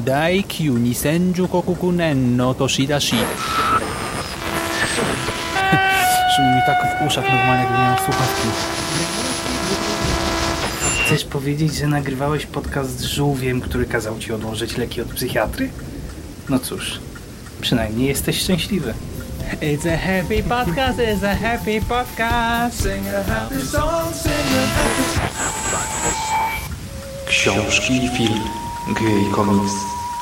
dai kyu ni senju kokuku nenno toshida shi. Szumi mi tak w uszach normalnie, jakby miałem słuchawki. Chcesz powiedzieć, że nagrywałeś podcast z żółwiem, który kazał ci odłożyć leki od psychiatry? No cóż, przynajmniej jesteś szczęśliwy. It's a happy podcast, it's a happy podcast. Sing a happy song, sing a happy Książki, film, gry i komiks,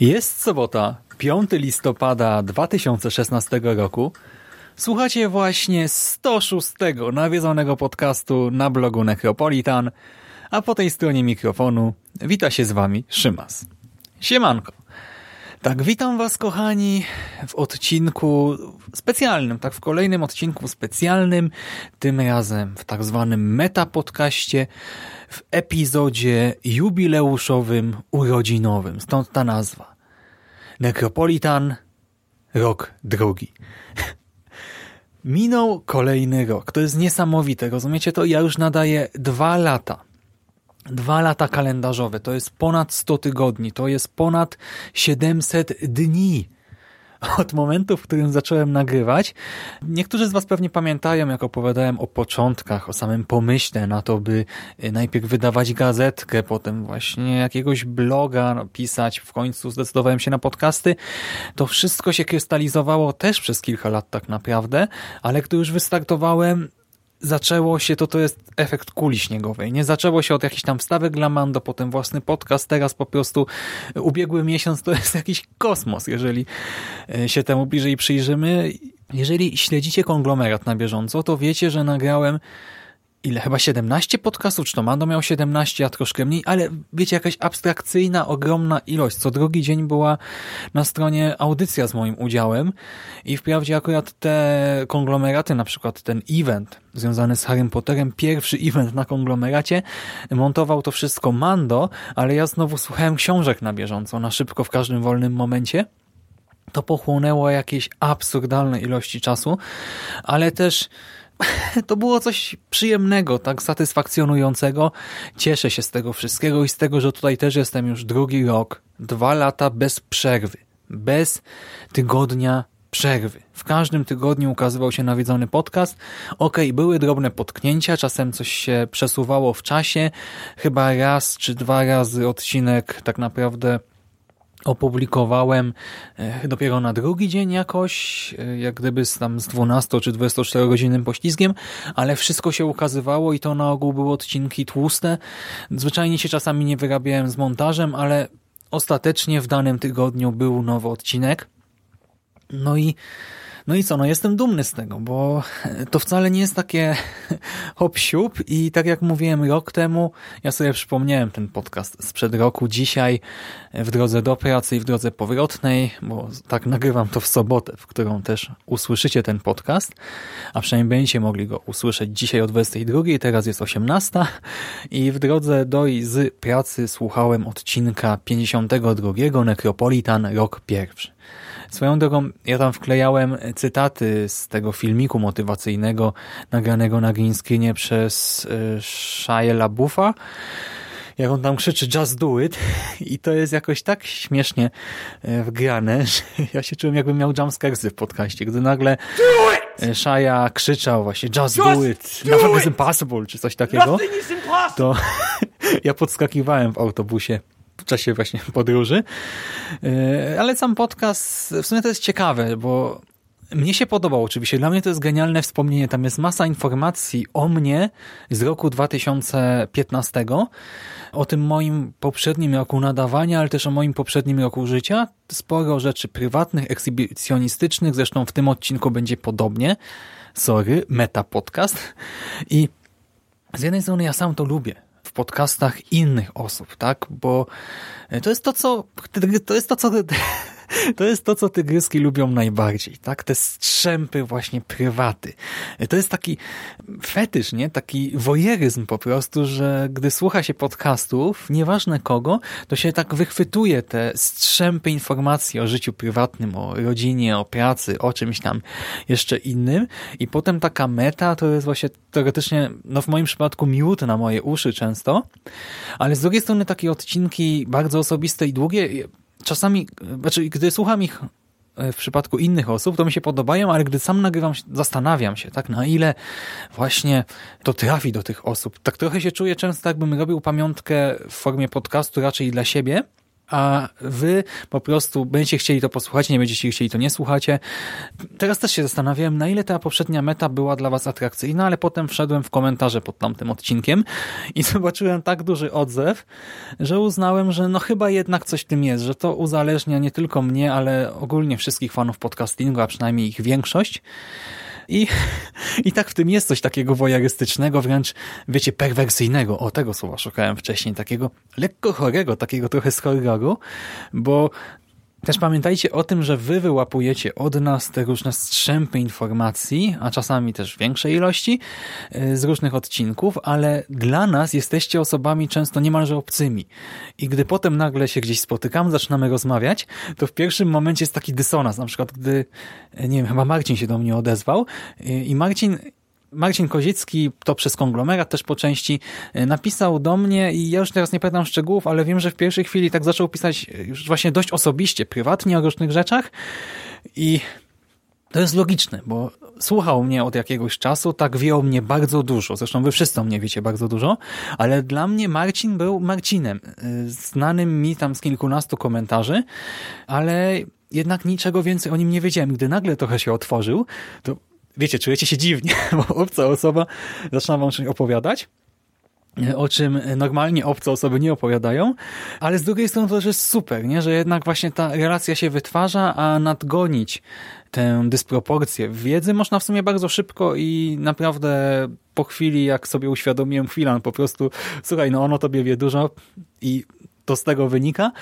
Jest sobota, 5 listopada 2016 roku. Słuchacie właśnie 106 nawiedzonego podcastu na blogu Necropolitan, a po tej stronie mikrofonu wita się z wami Szymas. Siemanko. Tak, witam was kochani w odcinku specjalnym, tak w kolejnym odcinku specjalnym, tym razem w tak zwanym metapodcaście, w epizodzie jubileuszowym, urodzinowym, stąd ta nazwa. Necropolitan, rok drugi. Minął kolejny rok. To jest niesamowite, rozumiecie to? Ja już nadaję dwa lata. Dwa lata kalendarzowe. To jest ponad 100 tygodni. To jest ponad 700 dni od momentu, w którym zacząłem nagrywać. Niektórzy z Was pewnie pamiętają, jak opowiadałem o początkach, o samym pomyśle na to, by y, najpierw wydawać gazetkę, potem właśnie jakiegoś bloga pisać, w końcu zdecydowałem się na podcasty. To wszystko się krystalizowało też przez kilka lat tak naprawdę, ale gdy już wystartowałem, zaczęło się, to to jest efekt kuli śniegowej. Nie zaczęło się od jakichś tam wstawek dla Mando, potem własny podcast, teraz po prostu ubiegły miesiąc to jest jakiś kosmos, jeżeli e, się temu bliżej przyjrzymy. Jeżeli śledzicie konglomerat na bieżąco, to wiecie, że nagrałem ile, chyba 17 podcastów, czy to Mando miał 17, a troszkę mniej, ale wiecie, jakaś abstrakcyjna, ogromna ilość. Co drugi dzień była na stronie audycja z moim udziałem i wprawdzie akurat te konglomeraty, na przykład ten event związany z Harrym Potterem, pierwszy event na konglomeracie, montował to wszystko Mando, ale ja znowu słuchałem książek na bieżąco, na szybko, w każdym wolnym momencie to pochłonęło jakieś absurdalne ilości czasu, ale też to było coś przyjemnego, tak satysfakcjonującego. Cieszę się z tego wszystkiego i z tego, że tutaj też jestem już drugi rok, dwa lata bez przerwy, bez tygodnia przerwy. W każdym tygodniu ukazywał się nawiedzony podcast. Ok, były drobne potknięcia, czasem coś się przesuwało w czasie. Chyba raz czy dwa razy odcinek tak naprawdę opublikowałem e, dopiero na drugi dzień jakoś, e, jak gdyby z, tam z 12 czy 24 godzinnym poślizgiem, ale wszystko się ukazywało i to na ogół były odcinki tłuste. Zwyczajnie się czasami nie wyrabiałem z montażem, ale ostatecznie w danym tygodniu był nowy odcinek. No i no i co, no jestem dumny z tego, bo to wcale nie jest takie hop siup i tak jak mówiłem rok temu, ja sobie przypomniałem ten podcast sprzed roku, dzisiaj w drodze do pracy i w drodze powrotnej, bo tak nagrywam to w sobotę, w którą też usłyszycie ten podcast, a przynajmniej będziecie mogli go usłyszeć dzisiaj o 22, teraz jest 18 i w drodze do i z pracy słuchałem odcinka 52 Necropolitan, rok pierwszy. Swoją drogą, ja tam wklejałem cytaty z tego filmiku motywacyjnego nagranego na green screenie przez e, Shia LaBeoufa, jak on tam krzyczy just do it i to jest jakoś tak śmiesznie e, wgrane, że ja się czułem jakbym miał jumpscaresy w podcaście, gdy nagle e, Shia krzyczał właśnie just, just do it, do nothing is impossible, czy coś takiego, to ja podskakiwałem w autobusie w czasie właśnie podróży. E, ale sam podcast, w sumie to jest ciekawe, bo mnie się podobało oczywiście. Dla mnie to jest genialne wspomnienie. Tam jest masa informacji o mnie z roku 2015, o tym moim poprzednim roku nadawania, ale też o moim poprzednim roku życia. Sporo rzeczy prywatnych, ekshibicjonistycznych, zresztą w tym odcinku będzie podobnie. Sorry, meta podcast. I z jednej strony ja sam to lubię w podcastach innych osób, tak? Bo to jest to, co to jest to, co to jest to, co tygryski lubią najbardziej, tak? Te strzępy właśnie prywaty. To jest taki fetysz, nie? Taki wojeryzm po prostu, że gdy słucha się podcastów, nieważne kogo, to się tak wychwytuje te strzępy informacji o życiu prywatnym, o rodzinie, o pracy, o czymś tam jeszcze innym i potem taka meta to jest właśnie teoretycznie, no w moim przypadku miód na moje uszy często, ale z drugiej strony takie odcinki bardzo osobiste i długie czasami, znaczy gdy słucham ich e, w przypadku innych osób, to mi się podobają, ale gdy sam nagrywam, zastanawiam się, tak, na ile właśnie to trafi do tych osób. Tak trochę się czuję często, jakbym robił pamiątkę w formie podcastu raczej dla siebie, a wy po prostu będziecie chcieli to posłuchać, nie będziecie chcieli to nie słuchacie. Teraz też się zastanawiałem, na ile ta poprzednia meta była dla was atrakcyjna, ale potem wszedłem w komentarze pod tamtym odcinkiem i zobaczyłem tak duży odzew, że uznałem, że no chyba jednak coś w tym jest, że to uzależnia nie tylko mnie, ale ogólnie wszystkich fanów podcastingu, a przynajmniej ich większość. I, I tak w tym jest coś takiego wojarystycznego, wręcz, wiecie, perwersyjnego. O, tego słowa szukałem wcześniej. Takiego lekko chorego, takiego trochę z horroru, bo też pamiętajcie o tym, że wy wyłapujecie od nas te różne strzępy informacji, a czasami też większej ilości e, z różnych odcinków, ale dla nas jesteście osobami często niemalże obcymi. I gdy potem nagle się gdzieś spotykamy, zaczynamy rozmawiać, to w pierwszym momencie jest taki dysonans. Na przykład gdy, nie wiem, chyba Marcin się do mnie odezwał e, i Marcin Marcin Kozicki, to przez konglomerat też po części, e, napisał do mnie i ja już teraz nie pamiętam szczegółów, ale wiem, że w pierwszej chwili tak zaczął pisać już właśnie dość osobiście, prywatnie o różnych rzeczach i to jest logiczne, bo słuchał mnie od jakiegoś czasu, tak wie o mnie bardzo dużo, zresztą wy wszyscy o mnie wiecie bardzo dużo, ale dla mnie Marcin był Marcinem, e, znanym mi tam z kilkunastu komentarzy, ale jednak niczego więcej o nim nie wiedziałem. Gdy nagle trochę się otworzył, to wiecie, czujecie się dziwnie, bo obca osoba zaczyna wam coś opowiadać, o czym normalnie obce osoby nie opowiadają, ale z drugiej strony to też jest super, nie? że jednak właśnie ta relacja się wytwarza, a nadgonić tę dysproporcję wiedzy można w sumie bardzo szybko i naprawdę po chwili, jak sobie uświadomiłem chwilę, po prostu słuchaj, no ono tobie wie dużo i to z tego wynika,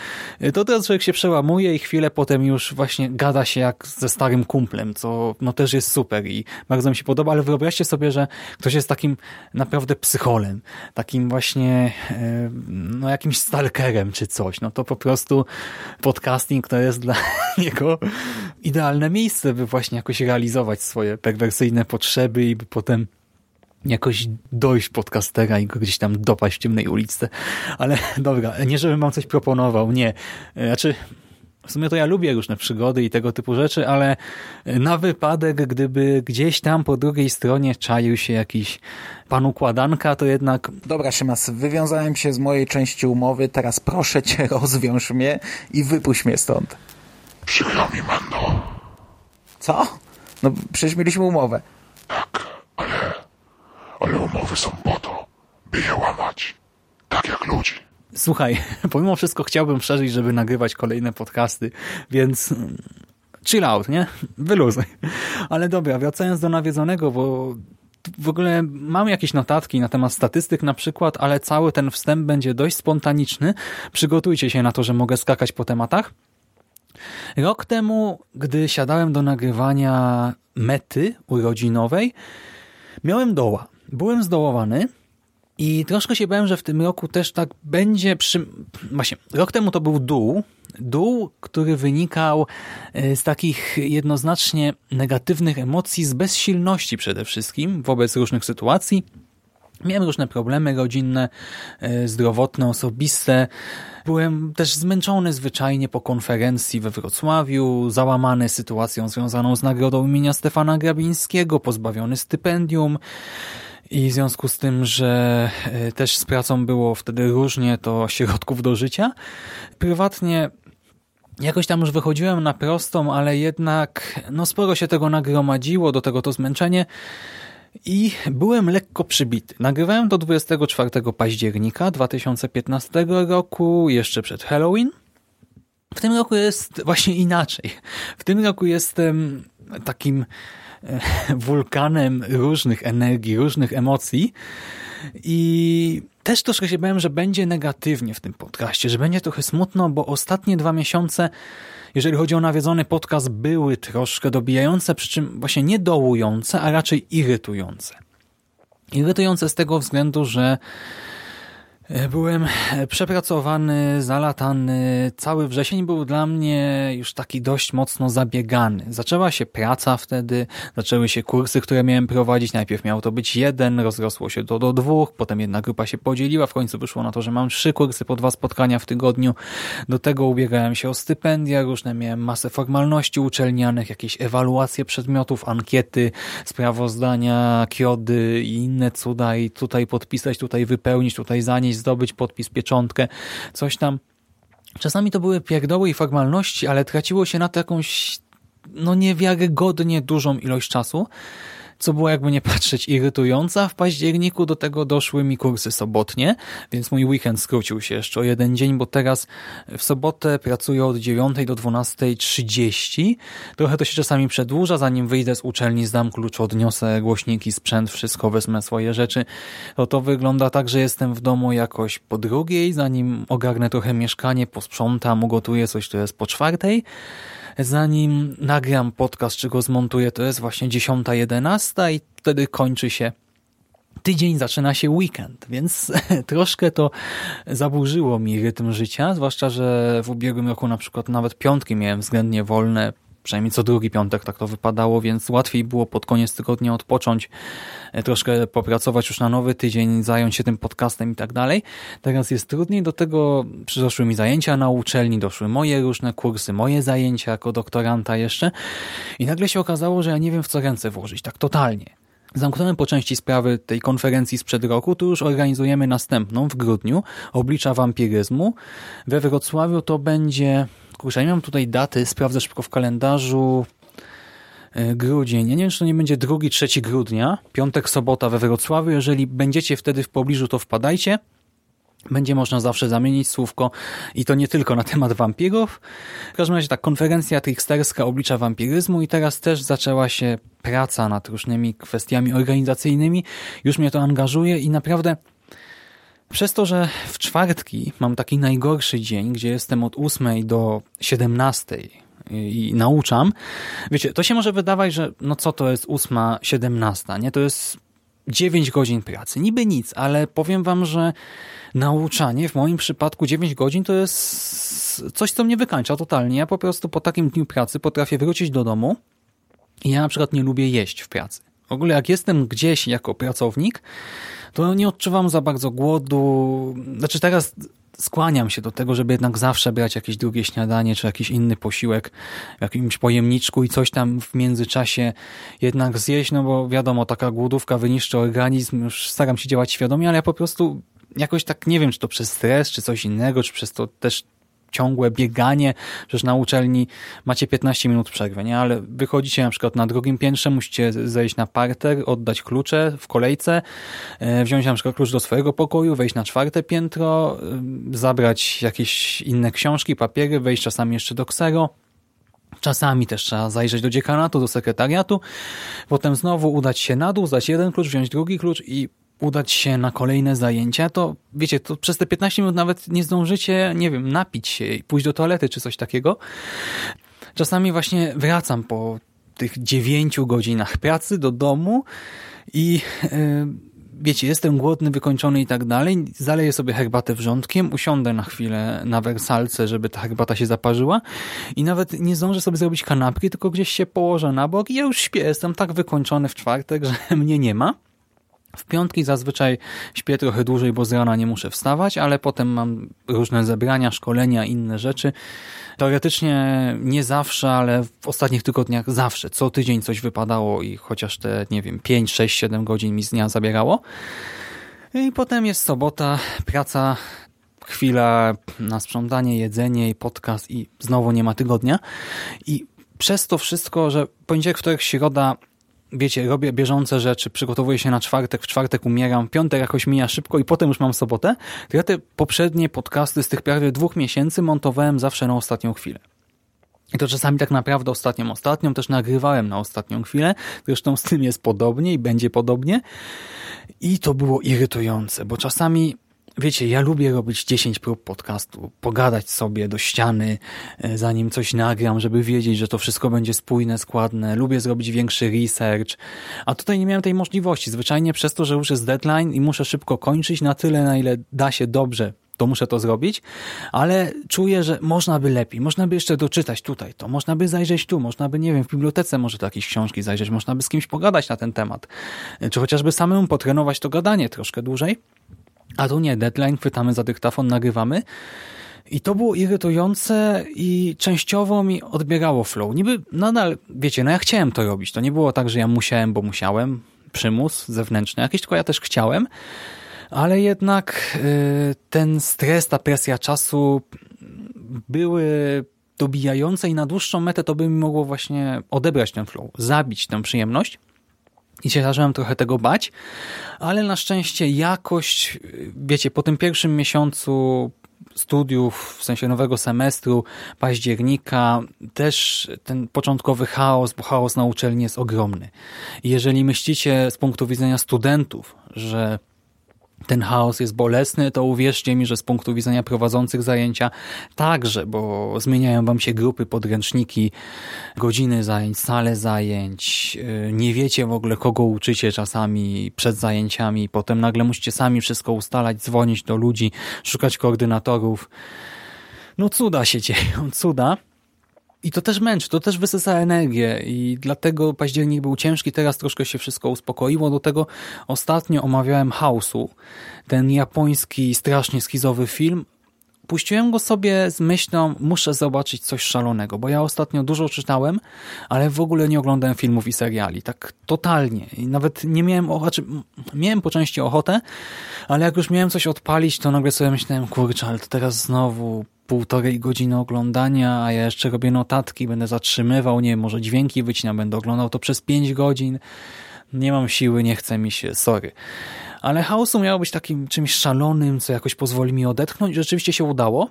to teraz człowiek się przełamuje i chwilę potem już właśnie gada się jak ze starym kumplem, co no też jest super i bardzo mi się podoba, ale wyobraźcie sobie, że ktoś jest takim naprawdę psycholem, takim właśnie e, no jakimś stalkerem czy coś, no to po prostu podcasting to jest dla niego idealne miejsce, by właśnie jakoś realizować swoje perwersyjne potrzeby i by potem jakoś dojść podcastera i go gdzieś tam dopaść w ciemnej ulicy. Ale dobra, nie żebym wam coś proponował, nie. Znaczy, w sumie to ja lubię różne przygody i tego typu rzeczy, ale na wypadek, gdyby gdzieś tam po drugiej stronie czaił się jakiś pan układanka, to jednak... Dobra, Szymas, wywiązałem się z mojej części umowy, teraz proszę cię, rozwiąż mnie i wypuść mnie stąd. Przykro mi, Mando. Co? No przecież mieliśmy umowę. Tak, ale umowy są po to, by je łamać. Tak jak ludzi. Słuchaj, pomimo wszystko chciałbym przeżyć, żeby nagrywać kolejne podcasty, więc mm, chill out, nie? Wyluzuj. Ale dobra, wracając do nawiedzonego, bo w ogóle mam jakieś notatki na temat statystyk na przykład, ale cały ten wstęp będzie dość spontaniczny. Przygotujcie się na to, że mogę skakać po tematach. Rok temu, gdy siadałem do nagrywania mety urodzinowej, miałem doła. Byłem zdołowany i troszkę się bałem, że w tym roku też tak będzie przy... Właśnie, rok temu to był dół, dół, który wynikał e, z takich jednoznacznie negatywnych emocji, z bezsilności przede wszystkim wobec różnych sytuacji. Miałem różne problemy rodzinne, e, zdrowotne, osobiste. Byłem też zmęczony zwyczajnie po konferencji we Wrocławiu, załamany sytuacją związaną z nagrodą imienia Stefana Grabińskiego, pozbawiony stypendium. I w związku z tym, że e, też z pracą było wtedy różnie, to środków do życia. Prywatnie Jakoś tam już wychodziłem na prostą, ale jednak no sporo się tego nagromadziło, do tego to zmęczenie i byłem lekko przybity. Nagrywałem to 24 października 2015 roku, jeszcze przed Halloween. W tym roku jest właśnie inaczej. W tym roku jestem takim wulkanem różnych energii, różnych emocji i też troszkę się bałem, że będzie negatywnie w tym podcaście, że będzie trochę smutno, bo ostatnie dwa miesiące, jeżeli chodzi o nawiedzony podcast, były troszkę dobijające, przy czym właśnie nie dołujące, a raczej irytujące. Irytujące z tego względu, że byłem e, przepracowany, zalatany. Cały wrzesień był dla mnie już taki dość mocno zabiegany. Zaczęła się praca wtedy, zaczęły się kursy, które miałem prowadzić. Najpierw miał to być jeden, rozrosło się to do dwóch, potem jedna grupa się podzieliła. W końcu wyszło na to, że mam trzy kursy po dwa spotkania w tygodniu. Do tego ubiegałem się o stypendia różne, miałem masę formalności uczelnianych, jakieś ewaluacje przedmiotów, ankiety, sprawozdania, kiody i inne cuda i tutaj podpisać, tutaj wypełnić, tutaj zanieść zdobyć podpis, pieczątkę, coś tam. Czasami to były pierdoły i formalności, ale traciło się na to jakąś no niewiarygodnie dużą ilość czasu, co było jakby nie patrzeć irytująca. W październiku do tego doszły mi kursy sobotnie, więc mój weekend skrócił się jeszcze o jeden dzień, bo teraz w sobotę pracuję od 9 do 12.30. Trochę to się czasami przedłuża, zanim wyjdę z uczelni, zdam klucz, odniosę głośniki, sprzęt, wszystko, wezmę swoje rzeczy. To to wygląda tak, że jestem w domu jakoś po drugiej, zanim ogarnę trochę mieszkanie, posprzątam, ugotuję coś, to jest po czwartej zanim nagram podcast, czy go zmontuję, to jest właśnie 10.11 i wtedy kończy się tydzień, zaczyna się weekend, więc troszkę to zaburzyło mi rytm życia, zwłaszcza, że w ubiegłym roku na przykład nawet piątki miałem względnie wolne, przynajmniej co drugi piątek tak to wypadało, więc łatwiej było pod koniec tygodnia odpocząć, e, troszkę popracować już na nowy tydzień, zająć się tym podcastem i tak dalej. Teraz jest trudniej, do tego przyszły mi zajęcia na uczelni, doszły moje różne kursy, moje zajęcia jako doktoranta jeszcze i nagle się okazało, że ja nie wiem w co ręce włożyć, tak totalnie. Zamknąłem po części sprawy tej konferencji sprzed roku, tu już organizujemy następną w grudniu, oblicza wampiryzmu. We Wrocławiu to będzie Kurczę, nie mam tutaj daty, sprawdzę szybko w kalendarzu. E, grudzień. Ja nie wiem, czy to nie będzie 2-3 grudnia, piątek, sobota we Wrocławiu. Jeżeli będziecie wtedy w pobliżu, to wpadajcie. Będzie można zawsze zamienić słówko i to nie tylko na temat wampirów. W każdym razie ta konferencja tricksterska oblicza wampiryzmu i teraz też zaczęła się praca nad różnymi kwestiami organizacyjnymi. Już mnie to angażuje i naprawdę przez to, że w czwartki mam taki najgorszy dzień, gdzie jestem od 8 do 17 i nauczam, wiecie, to się może wydawać, że no co to jest 8, 17, nie? To jest 9 godzin pracy. Niby nic, ale powiem wam, że nauczanie w moim przypadku 9 godzin to jest coś, co mnie wykańcza totalnie. Ja po prostu po takim dniu pracy potrafię wrócić do domu i ja na przykład nie lubię jeść w pracy. W ogóle jak jestem gdzieś jako pracownik, to nie odczuwam za bardzo głodu. Znaczy teraz skłaniam się do tego, żeby jednak zawsze brać jakieś drugie śniadanie, czy jakiś inny posiłek w jakimś pojemniczku i coś tam w międzyczasie jednak zjeść, no bo wiadomo, taka głodówka wyniszczy organizm, już staram się działać świadomie, ale ja po prostu jakoś tak nie wiem, czy to przez stres, czy coś innego, czy przez to też ciągłe bieganie, przecież na uczelni macie 15 minut przerwy, nie? ale wychodzicie na przykład na drugim piętrze, musicie zejść na parter, oddać klucze w kolejce, e, wziąć na przykład klucz do swojego pokoju, wejść na czwarte piętro, e, zabrać jakieś inne książki, papiery, wejść czasami jeszcze do ksero, Czasami też trzeba zajrzeć do dziekanatu, do sekretariatu, potem znowu udać się na dół, zdać jeden klucz, wziąć drugi klucz i udać się na kolejne zajęcia, to wiecie, to przez te 15 minut nawet nie zdążycie, nie wiem, napić się i pójść do toalety czy coś takiego. Czasami właśnie wracam po tych 9 godzinach pracy do domu i yy, wiecie, jestem głodny, wykończony i tak dalej, zaleję sobie herbatę wrzątkiem, usiądę na chwilę na wersalce, żeby ta herbata się zaparzyła i nawet nie zdążę sobie zrobić kanapki, tylko gdzieś się położę na bok i ja już śpię, jestem tak wykończony w czwartek, że mnie nie ma. W piątki zazwyczaj śpię trochę dłużej, bo z rana nie muszę wstawać, ale potem mam różne zebrania, szkolenia, inne rzeczy. Teoretycznie nie zawsze, ale w ostatnich tygodniach zawsze. Co tydzień coś wypadało i chociaż te, nie wiem, 5, 6, 7 godzin mi z dnia zabierało. I potem jest sobota, praca chwila na sprzątanie, jedzenie i podcast i znowu nie ma tygodnia. I przez to wszystko, że poniedziałek, wtorek, środa wiecie, robię bieżące rzeczy, przygotowuję się na czwartek, w czwartek umieram, piątek jakoś mija szybko i potem już mam sobotę, to ja te poprzednie podcasty z tych prawie dwóch miesięcy montowałem zawsze na ostatnią chwilę. I to czasami tak naprawdę ostatnią, ostatnią też nagrywałem na ostatnią chwilę, zresztą z tym jest podobnie i będzie podobnie. I to było irytujące, bo czasami wiecie, ja lubię robić 10 prób podcastu, pogadać sobie do ściany, e, zanim coś nagram, żeby wiedzieć, że to wszystko będzie spójne, składne. Lubię zrobić większy research, a tutaj nie miałem tej możliwości. Zwyczajnie przez to, że już jest deadline i muszę szybko kończyć na tyle, na ile da się dobrze to muszę to zrobić, ale czuję, że można by lepiej, można by jeszcze doczytać tutaj to, można by zajrzeć tu, można by, nie wiem, w bibliotece może to jakieś książki zajrzeć, można by z kimś pogadać na ten temat, e, czy chociażby samemu potrenować to gadanie troszkę dłużej, a tu nie, deadline, chwytamy za dyktafon, nagrywamy. I to było irytujące i częściowo mi odbierało flow. Niby nadal, wiecie, no ja chciałem to robić. To nie było tak, że ja musiałem, bo musiałem. Przymus zewnętrzny jakiś, tylko ja też chciałem. Ale jednak y, ten stres, ta presja czasu były dobijające i na dłuższą metę to by mi mogło właśnie odebrać ten flow, zabić tę przyjemność i się zacząłem trochę tego bać, ale na szczęście jakość, wiecie, po tym pierwszym miesiącu studiów, w sensie nowego semestru, października, też ten początkowy chaos, bo chaos na uczelni jest ogromny. Jeżeli myślicie z punktu widzenia studentów, że ten chaos jest bolesny, to uwierzcie mi, że z punktu widzenia prowadzących zajęcia także, bo zmieniają wam się grupy, podręczniki, godziny zajęć, sale zajęć, y, nie wiecie w ogóle kogo uczycie czasami przed zajęciami, potem nagle musicie sami wszystko ustalać, dzwonić do ludzi, szukać koordynatorów. No cuda się dzieją, cuda. I to też męczy, to też wysysa energię i dlatego październik był ciężki, teraz troszkę się wszystko uspokoiło. Do tego ostatnio omawiałem House'u, ten japoński, strasznie skizowy film. Puściłem go sobie z myślą, muszę zobaczyć coś szalonego, bo ja ostatnio dużo czytałem, ale w ogóle nie oglądałem filmów i seriali, tak totalnie. I nawet nie miałem ochoty, znaczy, miałem po części ochotę, ale jak już miałem coś odpalić, to nagle sobie myślałem, kurczę, ale to teraz znowu półtorej godziny oglądania, a ja jeszcze robię notatki, będę zatrzymywał, nie wiem, może dźwięki wycinam, będę oglądał to przez pięć godzin. Nie mam siły, nie chce mi się, sorry. Ale chaosu miało być takim czymś szalonym, co jakoś pozwoli mi odetchnąć. Rzeczywiście się udało.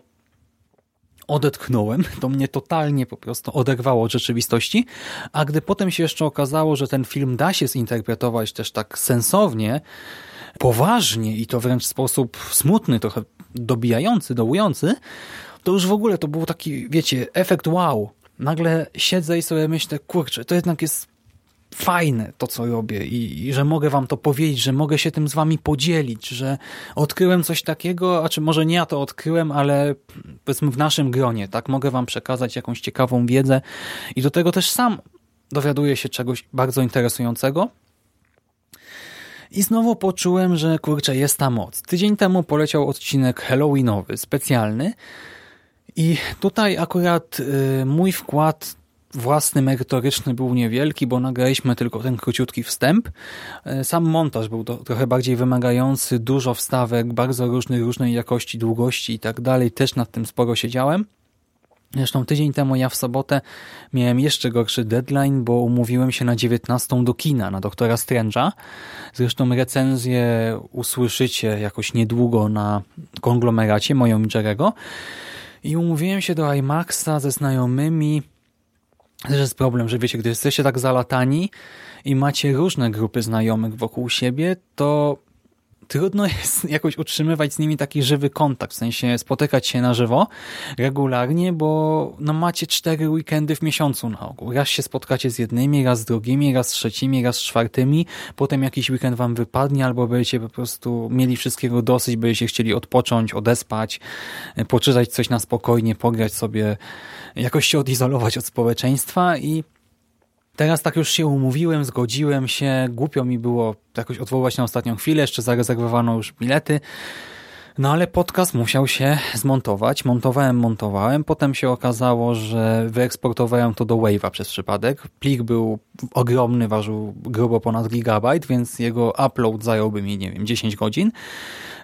Odetchnąłem, to mnie totalnie po prostu oderwało od rzeczywistości, a gdy potem się jeszcze okazało, że ten film da się zinterpretować też tak sensownie, poważnie i to wręcz w sposób smutny, trochę dobijający, dołujący, to już w ogóle to był taki, wiecie, efekt wow. Nagle siedzę i sobie myślę, kurczę, to jednak jest fajne to, co robię i, i, że mogę wam to powiedzieć, że mogę się tym z wami podzielić, że odkryłem coś takiego, a czy może nie ja to odkryłem, ale powiedzmy w naszym gronie, tak, mogę wam przekazać jakąś ciekawą wiedzę i do tego też sam dowiaduję się czegoś bardzo interesującego. I znowu poczułem, że kurczę, jest ta moc. Tydzień temu poleciał odcinek Halloweenowy, specjalny, i tutaj akurat y, mój wkład własny, merytoryczny był niewielki, bo nagraliśmy tylko ten króciutki wstęp. Y, sam montaż był to, trochę bardziej wymagający, dużo wstawek, bardzo różnych, różnej jakości, długości i tak dalej. Też nad tym sporo siedziałem. Zresztą tydzień temu ja w sobotę miałem jeszcze gorszy deadline, bo umówiłem się na 19 do kina, na Doktora Strange'a. Zresztą recenzję usłyszycie jakoś niedługo na konglomeracie moją i Jerego. I umówiłem się do IMAXa ze znajomymi. Też jest problem, że wiecie, gdy jesteście tak zalatani i macie różne grupy znajomych wokół siebie, to trudno jest jakoś utrzymywać z nimi taki żywy kontakt, w sensie spotykać się na żywo regularnie, bo no macie cztery weekendy w miesiącu na ogół. Raz się spotkacie z jednymi, raz z drugimi, raz z trzecimi, raz z czwartymi, potem jakiś weekend wam wypadnie, albo będziecie po prostu mieli wszystkiego dosyć, będziecie chcieli odpocząć, odespać, poczytać coś na spokojnie, pograć sobie, jakoś się odizolować od społeczeństwa i Teraz tak już się umówiłem, zgodziłem się, głupio mi było jakoś odwoływać na ostatnią chwilę, jeszcze zarezerwowano już bilety, No ale podcast musiał się zmontować. Montowałem, montowałem. Potem się okazało, że wyeksportowałem to do Wave'a przez przypadek. Plik był ogromny, ważył grubo ponad gigabajt, więc jego upload zająłby mi, nie wiem, 10 godzin,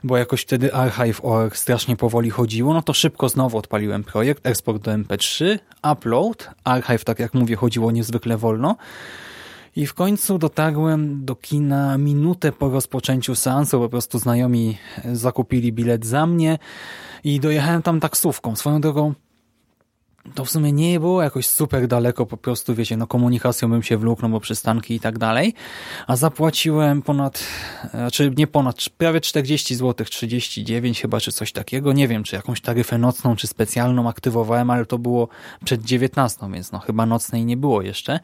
bo jakoś wtedy Archive.org strasznie powoli chodziło. No to szybko znowu odpaliłem projekt, eksport do MP3, upload. Archive, tak jak mówię, chodziło niezwykle wolno. I w końcu dotarłem do kina minutę po rozpoczęciu seansu. Po prostu znajomi zakupili bilet za mnie i dojechałem tam taksówką. Swoją drogą to w sumie nie było jakoś super daleko, po prostu wiecie, no komunikacją bym się wlókł, no bo przystanki i tak dalej, a zapłaciłem ponad, znaczy nie ponad, prawie 40 zł, 39 chyba, czy coś takiego, nie wiem, czy jakąś taryfę nocną, czy specjalną aktywowałem, ale to było przed 19, więc no chyba nocnej nie było jeszcze,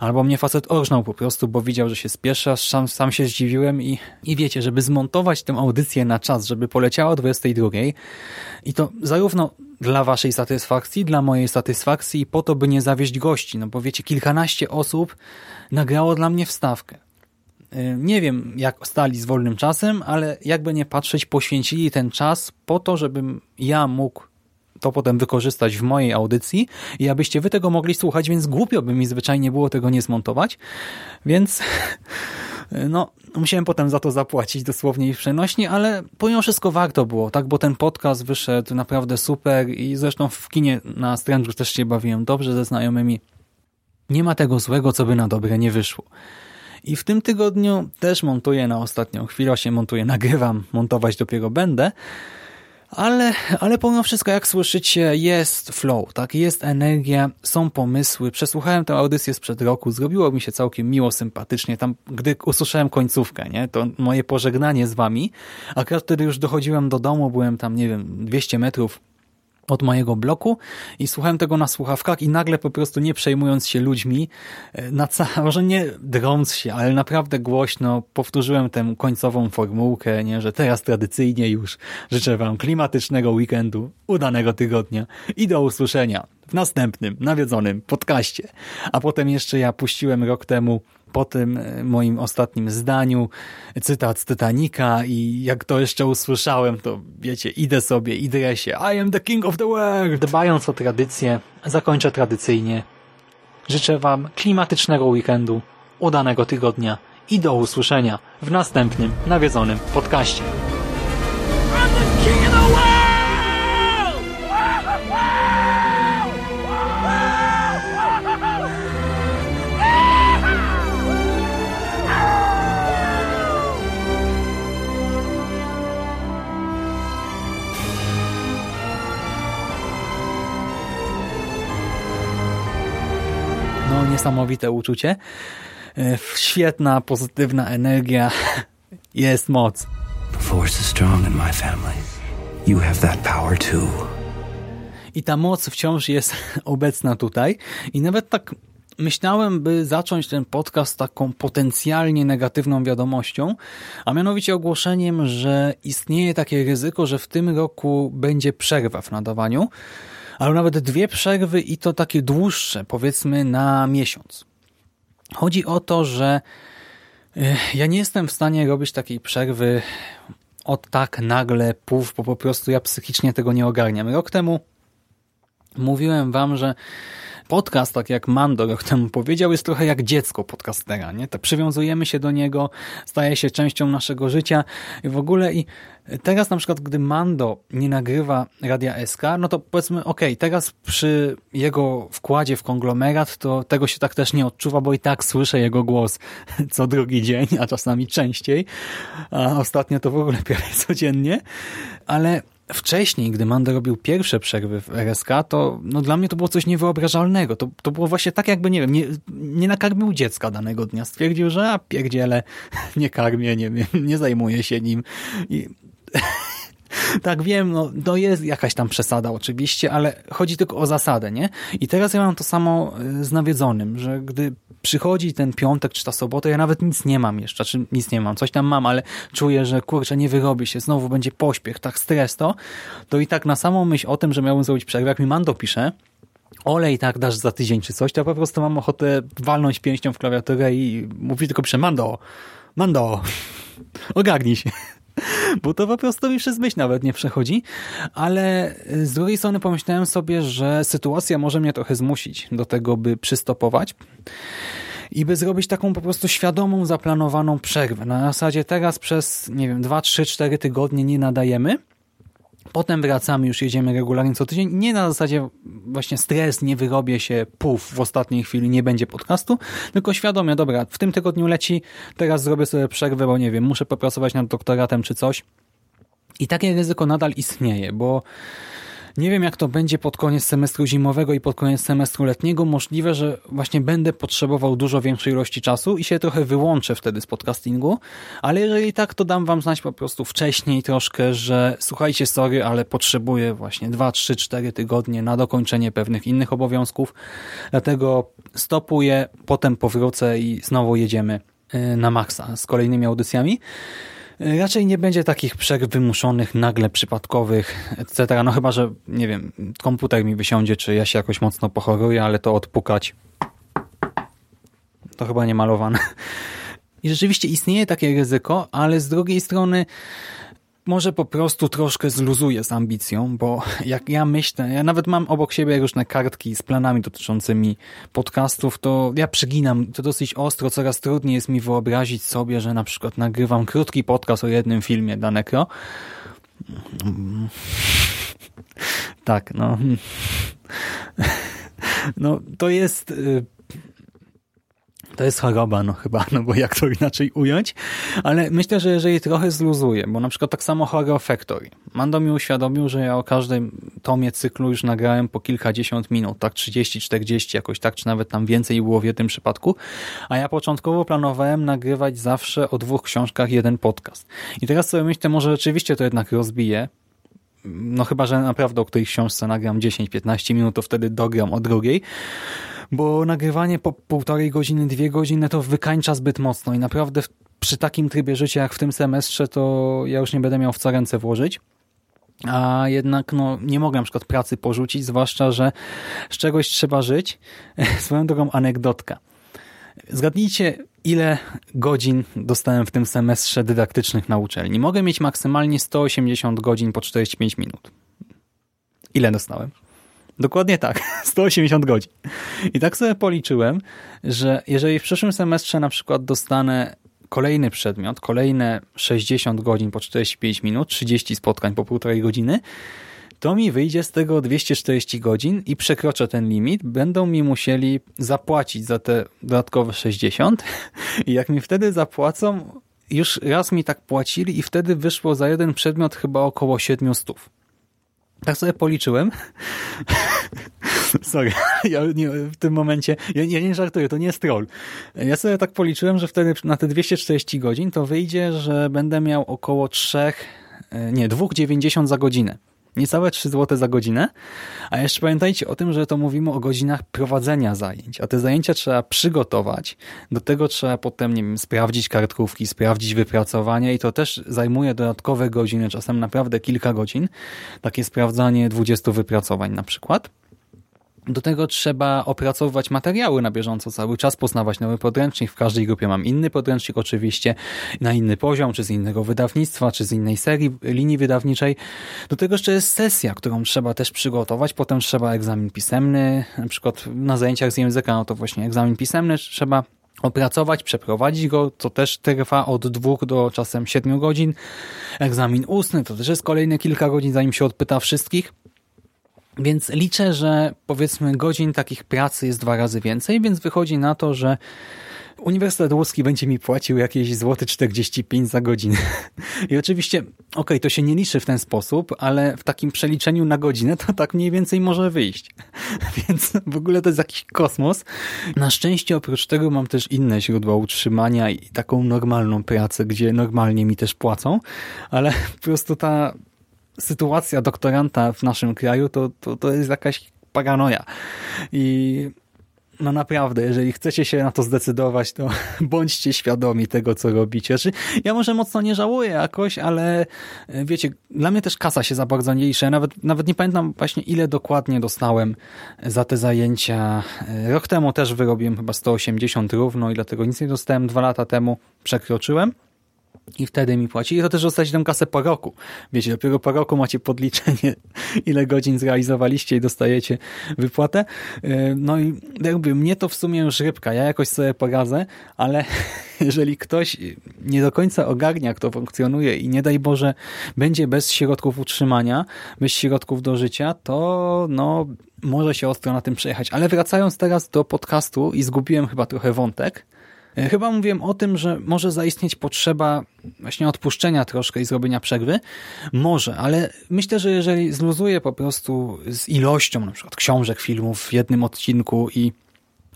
albo mnie facet orżnął po prostu, bo widział, że się spieszę, aż sam, sam się zdziwiłem i, i wiecie, żeby zmontować tę audycję na czas, żeby poleciała o 22 i to zarówno dla waszej satysfakcji, dla mojej satysfakcji i po to, by nie zawieść gości. No bo wiecie, kilkanaście osób nagrało dla mnie wstawkę. Y, nie wiem, jak stali z wolnym czasem, ale jakby nie patrzeć, poświęcili ten czas po to, żebym ja mógł to potem wykorzystać w mojej audycji i abyście wy tego mogli słuchać, więc głupio by mi zwyczajnie było tego nie zmontować. Więc no, musiałem potem za to zapłacić dosłownie i w przenośni, ale pomimo wszystko warto było, tak, bo ten podcast wyszedł naprawdę super i zresztą w kinie na Strange'u też się bawiłem dobrze ze znajomymi. Nie ma tego złego, co by na dobre nie wyszło. I w tym tygodniu też montuję na ostatnią chwilę, się montuję, nagrywam, montować dopiero będę, ale, ale pomimo wszystko, jak słyszycie, jest flow, tak? Jest energia, są pomysły. Przesłuchałem tę audycję sprzed roku, zrobiło mi się całkiem miło, sympatycznie. Tam, gdy usłyszałem końcówkę, nie? To moje pożegnanie z wami. Akurat wtedy już dochodziłem do domu, byłem tam, nie wiem, 200 metrów od mojego bloku i słuchałem tego na słuchawkach i nagle po prostu nie przejmując się ludźmi, e, na ca- może nie drąc się, ale naprawdę głośno powtórzyłem tę końcową formułkę, nie, że teraz tradycyjnie już życzę wam klimatycznego weekendu, udanego tygodnia i do usłyszenia w następnym nawiedzonym podcaście. A potem jeszcze ja puściłem rok temu po tym e, moim ostatnim zdaniu cytat z Titanica i jak to jeszcze usłyszałem, to wiecie, idę sobie i dresie. I am the king of the world! Dbając o tradycję, zakończę tradycyjnie. Życzę wam klimatycznego weekendu, udanego tygodnia i do usłyszenia w następnym nawiedzonym podcaście. Niesamowite uczucie. E, Świetna, pozytywna energia. Jest moc. I ta moc wciąż jest obecna tutaj. I nawet tak myślałem, by zacząć ten podcast taką potencjalnie negatywną wiadomością, a mianowicie ogłoszeniem, że istnieje takie ryzyko, że w tym roku będzie przerwa w nadawaniu, ale nawet dwie przerwy i to takie dłuższe, powiedzmy na miesiąc. Chodzi o to, że e, ja nie jestem w stanie robić takiej przerwy od tak nagle, puf, bo po prostu ja psychicznie tego nie ogarniam. Rok temu mówiłem wam, że podcast, tak jak Mando rok temu powiedział, jest trochę jak dziecko podcastera. Nie? Tak przywiązujemy się do niego, staje się częścią naszego życia i w ogóle i teraz na przykład, gdy Mando nie nagrywa Radia SK, no to powiedzmy, ok, teraz przy jego wkładzie w konglomerat, to tego się tak też nie odczuwa, bo i tak słyszę jego głos co drugi dzień, a czasami częściej, a ostatnio to w ogóle prawie codziennie, ale wcześniej, gdy Mando robił pierwsze przerwy w RSK, to no, dla mnie to było coś niewyobrażalnego. To, to było właśnie tak jakby, nie wiem, nie, nie nakarmił dziecka danego dnia. Stwierdził, że a pierdziele, nie karmię, nie nie zajmuję się nim. I... Tak wiem, no, to jest jakaś tam przesada oczywiście, ale chodzi tylko o zasadę, nie? I teraz ja mam to samo y, z nawiedzonym, że gdy przychodzi ten piątek czy ta sobota, ja nawet nic nie mam jeszcze, czy nic nie mam, coś tam mam, ale czuję, że kurczę, nie wyrobi się, znowu będzie pośpiech, tak stres to, to i tak na samą myśl o tym, że miałbym zrobić przerwę, jak mi Mando pisze, olej tak dasz za tydzień czy coś, to ja po prostu mam ochotę walnąć pięścią w klawiaturę i mówić tylko przy Mando, Mando, ogarnij się. bo to po prostu mi przez myśl nawet nie przechodzi, ale z drugiej strony pomyślałem sobie, że sytuacja może mnie trochę zmusić do tego, by przystopować i by zrobić taką po prostu świadomą, zaplanowaną przerwę. Na zasadzie teraz przez, nie wiem, 2, 3, 4 tygodnie nie nadajemy, Potem wracamy, już jedziemy regularnie co tydzień. Nie na zasadzie właśnie stres, nie wyrobię się, puf, w ostatniej chwili nie będzie podcastu, tylko świadomie, dobra, w tym tygodniu leci, teraz zrobię sobie przerwę, bo nie wiem, muszę popracować nad doktoratem czy coś. I takie ryzyko nadal istnieje, bo nie wiem, jak to będzie pod koniec semestru zimowego i pod koniec semestru letniego. Możliwe, że właśnie będę potrzebował dużo większej ilości czasu i się trochę wyłączę wtedy z podcastingu, ale jeżeli tak, to dam wam znać po prostu wcześniej troszkę, że słuchajcie, sorry, ale potrzebuję właśnie 2, 3, 4 tygodnie na dokończenie pewnych innych obowiązków, dlatego stopuję, potem powrócę i znowu jedziemy y, na maksa z kolejnymi audycjami. Raczej nie będzie takich przerw wymuszonych, nagle przypadkowych, etc. No chyba, że, nie wiem, komputer mi wysiądzie, czy ja się jakoś mocno pochoruję, ale to odpukać to chyba nie malowane. I rzeczywiście istnieje takie ryzyko, ale z drugiej strony może po prostu troszkę zluzuję z ambicją, bo jak ja myślę, ja nawet mam obok siebie różne kartki z planami dotyczącymi podcastów, to ja przyginam to dosyć ostro, coraz trudniej jest mi wyobrazić sobie, że na przykład nagrywam krótki podcast o jednym filmie Danekro. Tak, no. No, to jest y, to jest choroba, no chyba, no bo jak to inaczej ująć, ale myślę, że jeżeli trochę zluzuję, bo na przykład tak samo Horror Factory. Mando mi uświadomił, że ja o każdym tomie cyklu już nagrałem po kilkadziesiąt minut, tak 30, 40 jakoś tak, czy nawet tam więcej było w jednym przypadku, a ja początkowo planowałem nagrywać zawsze o dwóch książkach jeden podcast. I teraz sobie myślę, może rzeczywiście to jednak rozbije, no chyba, że naprawdę o której książce nagram 10-15 minut, to wtedy dogram o drugiej, bo nagrywanie po półtorej godziny, dwie godziny to wykańcza zbyt mocno i naprawdę przy takim trybie życia jak w tym semestrze to ja już nie będę miał w co ręce włożyć. A jednak no, nie mogę na przykład pracy porzucić, zwłaszcza, że z czegoś trzeba żyć. Swoją drogą anegdotka. Zgadnijcie, ile godzin dostałem w tym semestrze dydaktycznych na uczelni. Mogę mieć maksymalnie 180 godzin po 45 minut. Ile dostałem? Dokładnie tak, 180 godzin. I tak sobie policzyłem, że jeżeli w przyszłym semestrze na przykład dostanę kolejny przedmiot, kolejne 60 godzin po 45 minut, 30 spotkań po półtorej godziny, to mi wyjdzie z tego 240 godzin i przekroczę ten limit. Będą mi musieli zapłacić za te dodatkowe 60 i jak mi wtedy zapłacą, już raz mi tak płacili i wtedy wyszło za jeden przedmiot chyba około 700. Tak sobie policzyłem. Sorry, ja nie, w tym momencie, ja, ja, nie żartuję, to nie jest troll. Ja sobie tak policzyłem, że wtedy na te 240 godzin to wyjdzie, że będę miał około 3, e, nie, 2,90 za godzinę. Niecałe 3 zł za godzinę. A jeszcze pamiętajcie o tym, że to mówimy o godzinach prowadzenia zajęć. A te zajęcia trzeba przygotować. Do tego trzeba potem, nie wiem, sprawdzić kartkówki, sprawdzić wypracowania i to też zajmuje dodatkowe godziny, czasem naprawdę kilka godzin. Takie sprawdzanie 20 wypracowań na przykład. Do tego trzeba opracowywać materiały na bieżąco, cały czas poznawać nowy podręcznik. W każdej grupie mam inny podręcznik oczywiście, na inny poziom, czy z innego wydawnictwa, czy z innej serii, linii wydawniczej. Do tego jeszcze jest sesja, którą trzeba też przygotować. Potem trzeba egzamin pisemny, na przykład na zajęciach z języka, no to właśnie egzamin pisemny trzeba opracować, przeprowadzić go, to też trwa od dwóch do czasem siedmiu godzin. Egzamin ustny to też jest kolejne kilka godzin, zanim się odpyta wszystkich. Więc liczę, że powiedzmy godzin takich pracy jest dwa razy więcej, więc wychodzi na to, że Uniwersytet Łódzki będzie mi płacił jakieś złoty 45 za godzinę. I oczywiście, okej, okay, to się nie liczy w ten sposób, ale w takim przeliczeniu na godzinę to tak mniej więcej może wyjść. Więc w ogóle to jest jakiś kosmos. Na szczęście oprócz tego mam też inne źródła utrzymania i taką normalną pracę, gdzie normalnie mi też płacą, ale po prostu ta sytuacja doktoranta w naszym kraju to, to, to jest jakaś paranoja. I no naprawdę, jeżeli chcecie się na to zdecydować, to bądźcie świadomi tego, co robicie. Znaczy, ja może mocno nie żałuję jakoś, ale e, wiecie, dla mnie też kasa się za bardzo nie liczy. Nawet, nawet nie pamiętam właśnie, ile dokładnie dostałem za te zajęcia. E, rok temu też wyrobiłem chyba 180 równo i dlatego nic nie dostałem. Dwa lata temu przekroczyłem. I wtedy mi płaci. I to też dostać tę kasę po roku. Wiecie, dopiero po roku macie podliczenie, ile godzin zrealizowaliście i dostajecie wypłatę. E, no i jakby mnie to w sumie już rybka. Ja jakoś sobie poradzę, ale jeżeli ktoś nie do końca ogarnia, jak to funkcjonuje i nie daj Boże będzie bez środków utrzymania, bez środków do życia, to no może się ostro na tym przejechać. Ale wracając teraz do podcastu i zgubiłem chyba trochę wątek, chyba mówiłem o tym, że może zaistnieć potrzeba właśnie odpuszczenia troszkę i zrobienia przerwy. Może, ale myślę, że jeżeli zluzuję po prostu z ilością na przykład książek, filmów w jednym odcinku i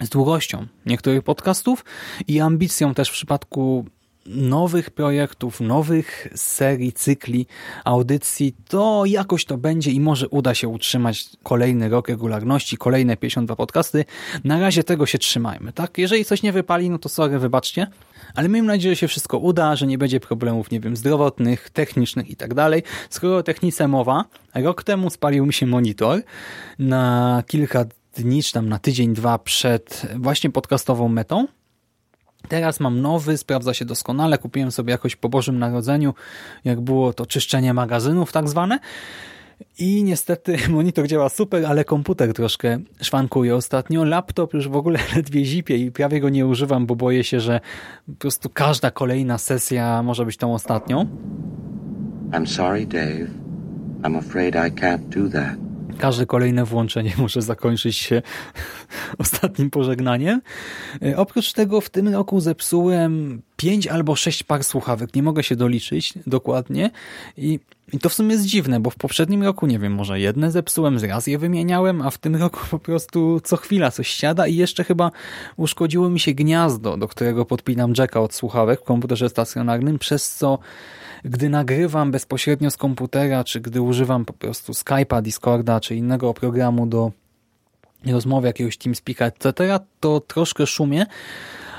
z długością niektórych podcastów i ambicją też w przypadku nowych projektów, nowych serii, cykli, audycji, to jakoś to będzie i może uda się utrzymać kolejny rok regularności, kolejne 52 podcasty. Na razie tego się trzymajmy, tak? Jeżeli coś nie wypali, no to sorry, wybaczcie. Ale miejmy nadzieję, że się wszystko uda, że nie będzie problemów, nie wiem, zdrowotnych, technicznych i tak dalej. Skoro o technice mowa, rok temu spalił mi się monitor na kilka dni, czy tam na tydzień, dwa przed właśnie podcastową metą Teraz mam nowy, sprawdza się doskonale. Kupiłem sobie jakoś po Bożym Narodzeniu, jak było to czyszczenie magazynów tak zwane. I niestety monitor działa super, ale komputer troszkę szwankuje ostatnio. Laptop już w ogóle ledwie zipie i prawie go nie używam, bo boję się, że po prostu każda kolejna sesja może być tą ostatnią. I'm sorry, Dave. I'm afraid I can't do that. Każde kolejne włączenie może zakończyć się ostatnim pożegnaniem. E, oprócz tego w tym roku zepsułem pięć albo sześć par słuchawek. Nie mogę się doliczyć dokładnie i, i to w sumie jest dziwne, bo w poprzednim roku, nie wiem, może jedne zepsułem, raz je wymieniałem, a w tym roku po prostu co chwila coś siada i jeszcze chyba uszkodziło mi się gniazdo, do którego podpinam jacka od słuchawek w komputerze stacjonarnym, przez co gdy nagrywam bezpośrednio z komputera, czy gdy używam po prostu Skype'a, Discorda, czy innego programu do rozmowy, jakiegoś TeamSpeaka, etc., to troszkę szumie,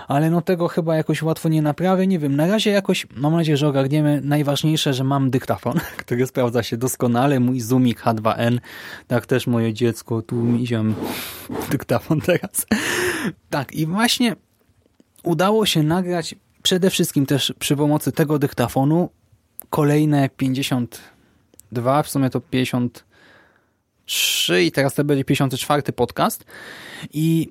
ale no tego chyba jakoś łatwo nie naprawię. Nie wiem, na razie jakoś mam nadzieję, że ogarniemy najważniejsze, że mam dyktafon, który sprawdza się doskonale, mój Zoomik H2N, tak też moje dziecko, tu mi ziom dyktafon teraz. Tak i właśnie udało się nagrać przede wszystkim też przy pomocy tego dyktafonu kolejne 52, w sumie to 53 i teraz to będzie 54 podcast i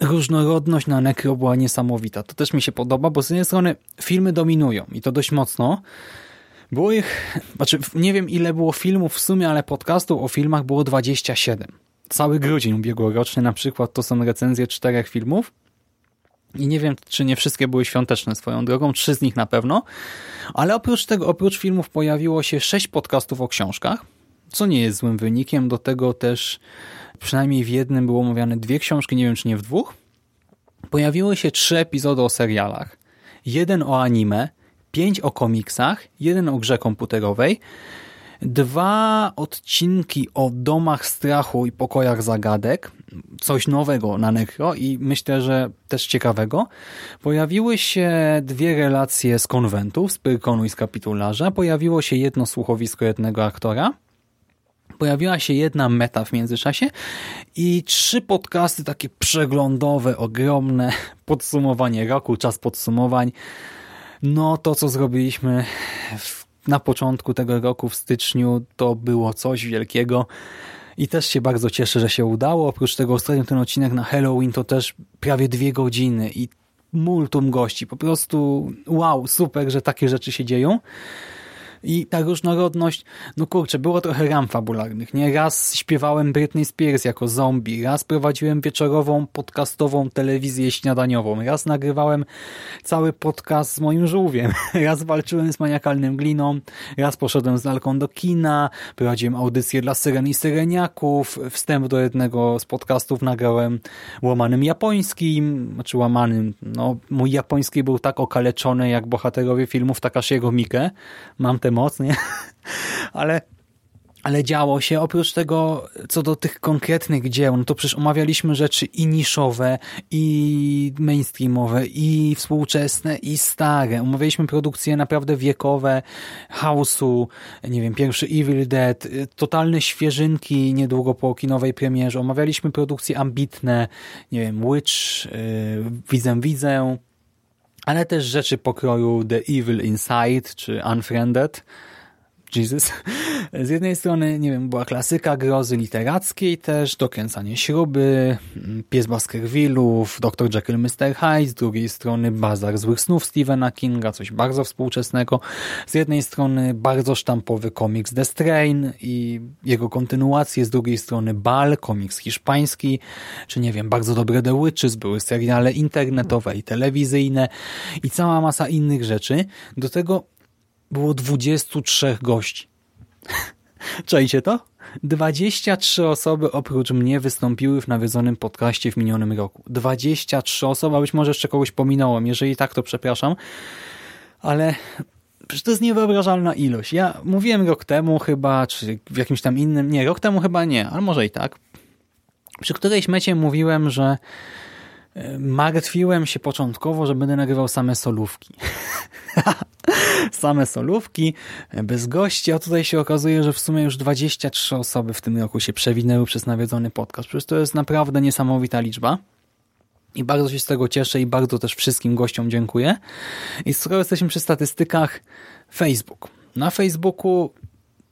różnorodność na Necro była niesamowita. To też mi się podoba, bo z jednej strony filmy dominują i to dość mocno. Było ich, znaczy nie wiem ile było filmów w sumie, ale podcastów o filmach było 27. Cały grudzień ubiegłoroczny na przykład to są recenzje czterech filmów i nie wiem, czy nie wszystkie były świąteczne swoją drogą, trzy z nich na pewno, ale oprócz tego, oprócz filmów pojawiło się sześć podcastów o książkach, co nie jest złym wynikiem. Do tego też przynajmniej w jednym było omawiane dwie książki, nie wiem czy nie w dwóch. Pojawiły się trzy epizody o serialach, jeden o anime, pięć o komiksach, jeden o grze komputerowej, dwa odcinki o domach strachu i pokojach zagadek, coś nowego na Necro i myślę, że też ciekawego. Pojawiły się dwie relacje z konwentów, z Pyrkonu i z Kapitularza. Pojawiło się jedno słuchowisko jednego aktora. Pojawiła się jedna meta w międzyczasie i trzy podcasty takie przeglądowe, ogromne, podsumowanie roku, czas podsumowań. No to, co zrobiliśmy w, na początku tego roku, w styczniu, to było coś wielkiego i też się bardzo cieszę, że się udało. Oprócz tego ostatnio ten odcinek na Halloween to też prawie dwie godziny i multum gości. Po prostu wow, super, że takie rzeczy się dzieją. I ta różnorodność, no kurczę, było trochę ram fabularnych, nie? Raz śpiewałem Britney Spears jako zombie, raz prowadziłem wieczorową podcastową telewizję śniadaniową, raz nagrywałem cały podcast z moim żółwiem, raz walczyłem z maniakalnym gliną, raz poszedłem z lalką do kina, prowadziłem audycję dla syren i syreniaków, wstęp do jednego z podcastów nagrałem łamanym japońskim, znaczy łamanym, no mój japoński był tak okaleczony jak bohaterowie filmów Takashiego Mike, mam tę moc, nie? Ale ale działo się. Oprócz tego, co do tych konkretnych dzieł, no to przecież omawialiśmy rzeczy i niszowe, i mainstreamowe, i współczesne, i stare. Omawialiśmy produkcje naprawdę wiekowe, House'u, nie wiem, pierwszy Evil Dead, totalne świeżynki niedługo po kinowej premierze. Omawialiśmy produkcje ambitne, nie wiem, Witch, yy, Widzę Widzę, ale też rzeczy pokroju The Evil Inside czy Unfriended, Jesus. Z jednej strony, nie wiem, była klasyka grozy literackiej też, dokręcanie śruby, Pies Baskervillów, Dr. Jekyll, Mr. Hyde, z drugiej strony Bazar Złych Snów Stephena Kinga, coś bardzo współczesnego. Z jednej strony bardzo sztampowy komiks The Strain i jego kontynuacje, z drugiej strony Bal, komiks hiszpański, czy nie wiem, bardzo dobre The Witches, były seriale internetowe i telewizyjne i cała masa innych rzeczy. Do tego było 23 gości. Czajcie to? 23 osoby oprócz mnie wystąpiły w nawiedzonym podcaście w minionym roku. 23 osoby, a być może jeszcze kogoś pominąłem. Jeżeli tak, to przepraszam. Ale przecież to jest niewyobrażalna ilość. Ja mówiłem rok temu chyba, czy w jakimś tam innym... Nie, rok temu chyba nie, ale może i tak. Przy którejś mecie mówiłem, że martwiłem się początkowo, że będę nagrywał same solówki. same solówki, bez gości, a tutaj się okazuje, że w sumie już 23 osoby w tym roku się przewinęły przez nawiedzony podcast. Przecież to jest naprawdę niesamowita liczba. I bardzo się z tego cieszę i bardzo też wszystkim gościom dziękuję. I skoro jesteśmy przy statystykach, Facebook. Na Facebooku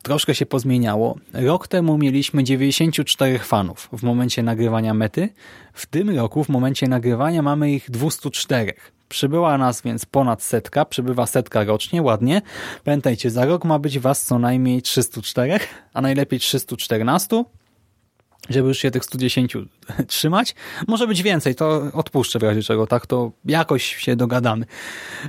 troszkę się pozmieniało. Rok temu mieliśmy 94 fanów w momencie nagrywania mety. W tym roku, w momencie nagrywania mamy ich 204. Przybyła nas więc ponad setka, przybywa setka rocznie, ładnie. Pamiętajcie, za rok ma być was co najmniej 304, a najlepiej 314 żeby już się tych 110 trzymać. Może być więcej, to odpuszczę w razie czego, tak to jakoś się dogadamy.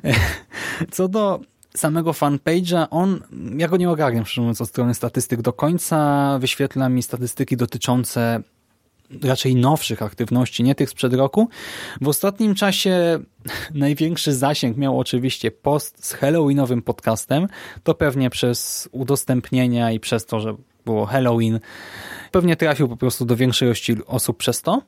Co do samego fanpage'a, on, ja go nie ogarniam, szczerze mówiąc, od strony statystyk do końca. Wyświetla mi statystyki dotyczące raczej nowszych aktywności, nie tych sprzed roku. W ostatnim czasie największy zasięg miał oczywiście post z Halloweenowym podcastem. To pewnie przez udostępnienia i przez to, że było Halloween. Pewnie trafił po prostu do większej ilości osób przez to.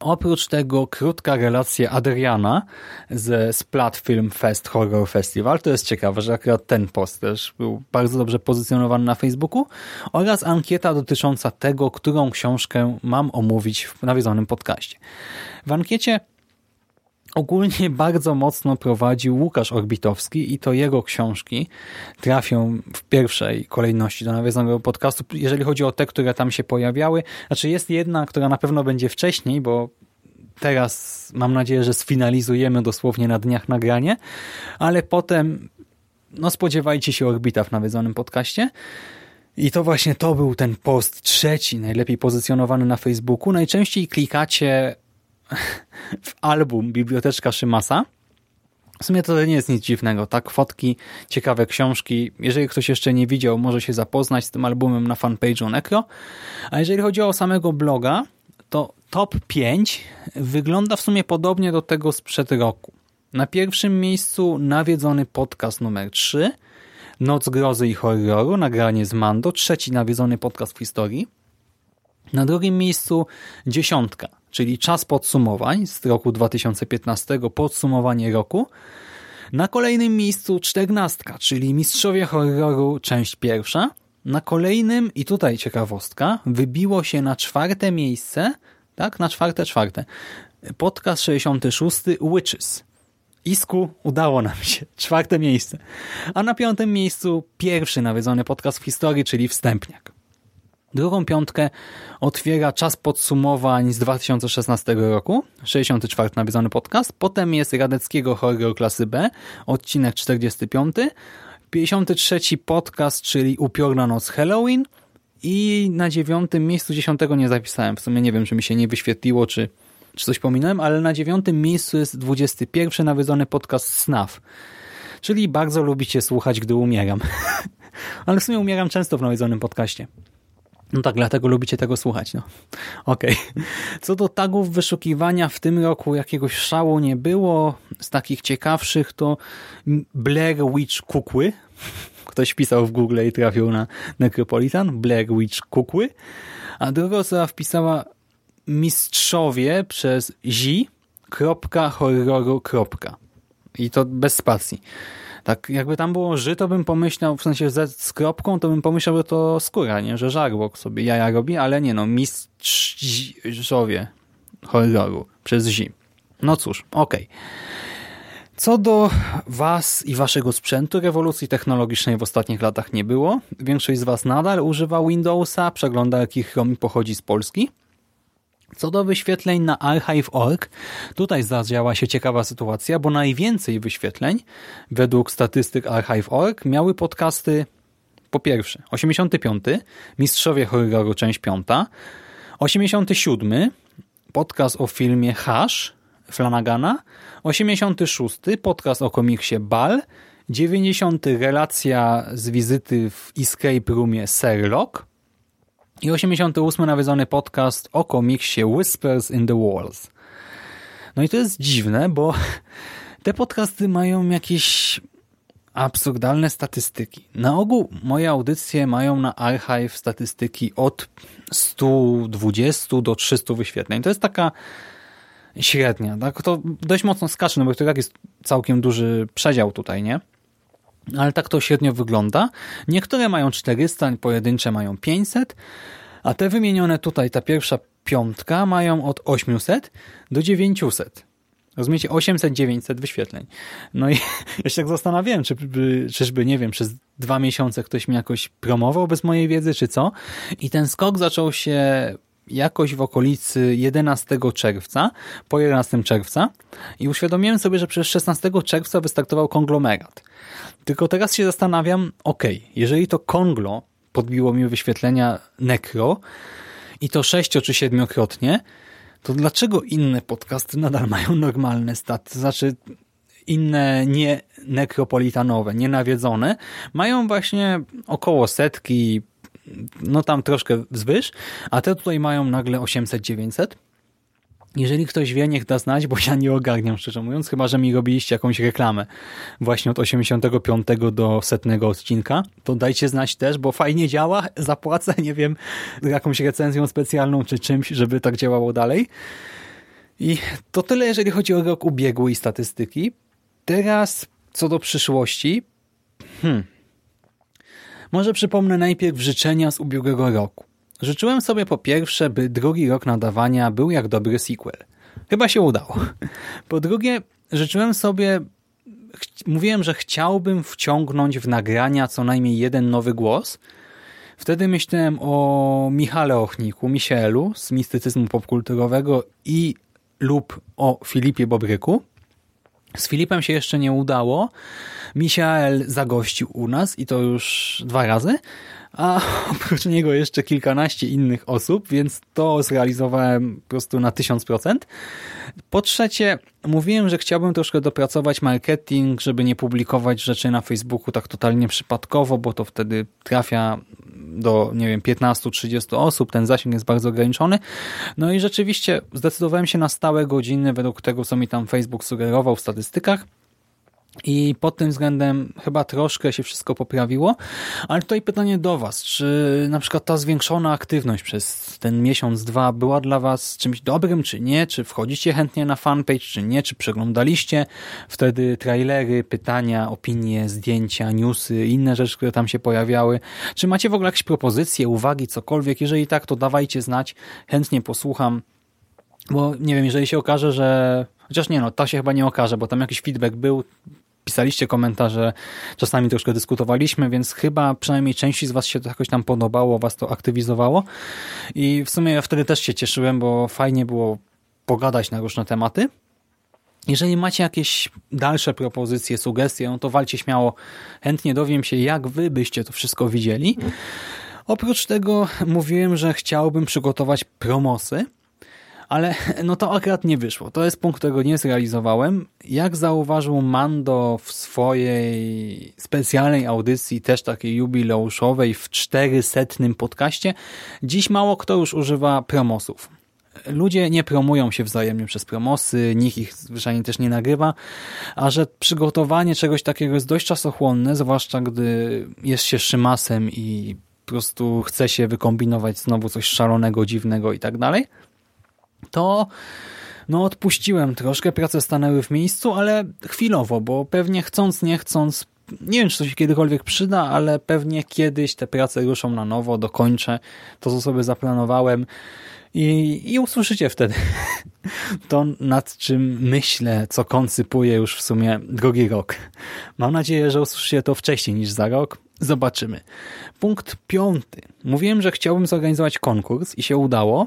Oprócz tego krótka relacja Adriana z Splat Film Fest Horror Festival. To jest ciekawe, że akurat ten post też był bardzo dobrze pozycjonowany na Facebooku. Oraz ankieta dotycząca tego, którą książkę mam omówić w nawiedzonym podcaście. W ankiecie ogólnie bardzo mocno prowadził Łukasz Orbitowski i to jego książki trafią w pierwszej kolejności do nawiązanego podcastu, jeżeli chodzi o te, które tam się pojawiały. Znaczy jest jedna, która na pewno będzie wcześniej, bo teraz mam nadzieję, że sfinalizujemy dosłownie na dniach nagranie, ale potem no spodziewajcie się Orbita w nawiedzonym podcaście. I to właśnie to był ten post trzeci, najlepiej pozycjonowany na Facebooku. Najczęściej klikacie w album Biblioteczka Szymasa. W sumie to nie jest nic dziwnego, tak? Fotki, ciekawe książki. Jeżeli ktoś jeszcze nie widział, może się zapoznać z tym albumem na fanpage'u Necro. A jeżeli chodzi o samego bloga, to top 5 wygląda w sumie podobnie do tego sprzed roku. Na pierwszym miejscu nawiedzony podcast numer 3, Noc grozy i horroru, nagranie z Mando, trzeci nawiedzony podcast w historii. Na drugim miejscu dziesiątka, czyli czas podsumowań z roku 2015, podsumowanie roku. Na kolejnym miejscu czternastka, czyli Mistrzowie Horroru, część pierwsza. Na kolejnym, i tutaj ciekawostka, wybiło się na czwarte miejsce, tak, na czwarte, czwarte, podcast 66 Witches. Isku, udało nam się. Czwarte miejsce. A na piątym miejscu pierwszy nawiedzony podcast w historii, czyli Wstępniak. Drugą piątkę otwiera czas podsumowań z 2016 roku, 64 nawiedzony podcast. Potem jest Radeckiego Horror Klasy B, odcinek 45. 53 podcast, czyli Upiorna Noc Halloween. I na dziewiątym miejscu, dziesiątego nie zapisałem. W sumie nie wiem, czy mi się nie wyświetliło, czy, czy coś pominąłem, ale na dziewiątym miejscu jest 21 nawiedzony podcast Snaf. Czyli bardzo lubicie słuchać, gdy umieram. ale w sumie umieram często w nawiedzonym podcaście. No tak, dlatego lubicie tego słuchać. No. Okej. Okay. Co do tagów wyszukiwania w tym roku jakiegoś szału nie było. Z takich ciekawszych to Blair Witch Kukły. Ktoś pisał w Google i trafił na Necropolitan. Blair Witch Kukły. A druga osoba wpisała mistrzowie przez zi. horroru. I to bez spacji. Tak jakby tam było ży, to bym pomyślał, w sensie z, z kropką, to bym pomyślał, że to skóra, nie? Że żarłok sobie jaja robi, ale nie no, mistrzowie horroru przez zi. No cóż, okej. Okay. Co do Was i Waszego sprzętu, rewolucji technologicznej w ostatnich latach nie było. Większość z Was nadal używa Windowsa, przeglądarki Chrome pochodzi z Polski. Co do wyświetleń na archive.org, tutaj zadziała się ciekawa sytuacja, bo najwięcej wyświetleń według statystyk archive.org miały podcasty po pierwsze 85, Mistrzowie Horroru, część 5, 87, podcast o filmie Hash Flanagana, 86 podcast o komiksie Bal, 90 relacja z wizyty w Escape Roomie Sherlock i 88 nawiedzony podcast o komiksie Whispers in the Walls. No i to jest dziwne, bo te podcasty mają jakieś absurdalne statystyki. Na ogół moje audycje mają na Archive statystyki od 120 do 300 wyświetleń. To jest taka średnia. Tak? To dość mocno skacze, no bo to tak jest całkiem duży przedział tutaj, nie? Ale tak to średnio wygląda. Niektóre mają 400, pojedyncze mają 500, a te wymienione tutaj, ta pierwsza piątka mają od 800 do 900. Rozumiecie? 800-900 wyświetleń. No i ja się tak zastanawiałem, czy, by, czyżby, nie wiem, przez dwa miesiące ktoś mi jakoś promował bez mojej wiedzy, czy co. I ten skok zaczął się jakoś w okolicy 11 czerwca, po 11 czerwca i uświadomiłem sobie, że przez 16 czerwca wystartował konglomerat. Tylko teraz się zastanawiam, ok, jeżeli to konglo podbiło mi wyświetlenia Necro i to sześcio czy siedmiokrotnie, to dlaczego inne podcasty nadal mają normalne staty? Znaczy inne nie nekropolitanowe, nienawiedzone, mają właśnie około setki, no tam troszkę wzwyż, a te tutaj mają nagle 800-900. Jeżeli ktoś wie, niech da znać, bo ja nie ogarniam, szczerze mówiąc, chyba, że mi robiliście jakąś reklamę właśnie od 85 do setnego odcinka, to dajcie znać też, bo fajnie działa, zapłacę, nie wiem, jakąś recenzją specjalną czy czymś, żeby tak działało dalej. I to tyle, jeżeli chodzi o rok ubiegły i statystyki. Teraz co do przyszłości, hmm, może przypomnę najpierw życzenia z ubiegłego roku. Życzyłem sobie po pierwsze, by drugi rok nadawania był jak dobry sequel. Chyba się udało. Po drugie, życzyłem sobie, mówiłem, że chciałbym wciągnąć w nagrania co najmniej jeden nowy głos. Wtedy myślałem o Michale Ochniku, Michelu z mistycyzmu popkulturowego i lub o Filipie Bobryku. Z Filipem się jeszcze nie udało. Michael zagościł u nas i to już dwa razy, a oprócz niego jeszcze kilkanaście innych osób, więc to zrealizowałem po prostu na 1000%. Po trzecie, mówiłem, że chciałbym troszkę dopracować marketing, żeby nie publikować rzeczy na Facebooku tak totalnie przypadkowo, bo to wtedy trafia do, nie wiem, 15-30 osób, ten zasięg jest bardzo ograniczony. No i rzeczywiście zdecydowałem się na stałe godziny według tego, co mi tam Facebook sugerował w statystykach. I pod tym względem chyba troszkę się wszystko poprawiło, ale tutaj pytanie do Was, czy na przykład ta zwiększona aktywność przez ten miesiąc, dwa była dla Was czymś dobrym, czy nie? Czy wchodzicie chętnie na fanpage, czy nie? Czy przeglądaliście wtedy trailery, pytania, opinie, zdjęcia, newsy, inne rzeczy, które tam się pojawiały? Czy macie w ogóle jakieś propozycje, uwagi, cokolwiek? Jeżeli tak, to dawajcie znać, chętnie posłucham, bo nie wiem, jeżeli się okaże, że Chociaż nie, no to się chyba nie okaże, bo tam jakiś feedback był, pisaliście komentarze, czasami troszkę dyskutowaliśmy, więc chyba przynajmniej części z Was się to jakoś tam podobało, Was to aktywizowało i w sumie ja wtedy też się cieszyłem, bo fajnie było pogadać na różne tematy. Jeżeli macie jakieś dalsze propozycje, sugestie, no to walcie śmiało. Chętnie dowiem się, jak Wy byście to wszystko widzieli. Oprócz tego mówiłem, że chciałbym przygotować promosy, ale no to akurat nie wyszło. To jest punkt, którego nie zrealizowałem. Jak zauważył Mando w swojej specjalnej audycji, też takiej jubileuszowej w 400 podcaście, dziś mało kto już używa promosów. Ludzie nie promują się wzajemnie przez promosy, nikt ich zwyczajnie też nie nagrywa, a że przygotowanie czegoś takiego jest dość czasochłonne, zwłaszcza gdy jest się szymasem i po prostu chce się wykombinować znowu coś szalonego, dziwnego i tak dalej, to no odpuściłem troszkę, prace stanęły w miejscu, ale chwilowo, bo pewnie chcąc, nie chcąc, nie wiem, czy to się kiedykolwiek przyda, ale pewnie kiedyś te prace ruszą na nowo, dokończę to, co sobie zaplanowałem I, I usłyszycie wtedy to, nad czym myślę, co koncypuję już w sumie drugi rok. Mam nadzieję, że usłyszycie to wcześniej niż za rok. Zobaczymy. Punkt piąty. Mówiłem, że chciałbym zorganizować konkurs i się udało.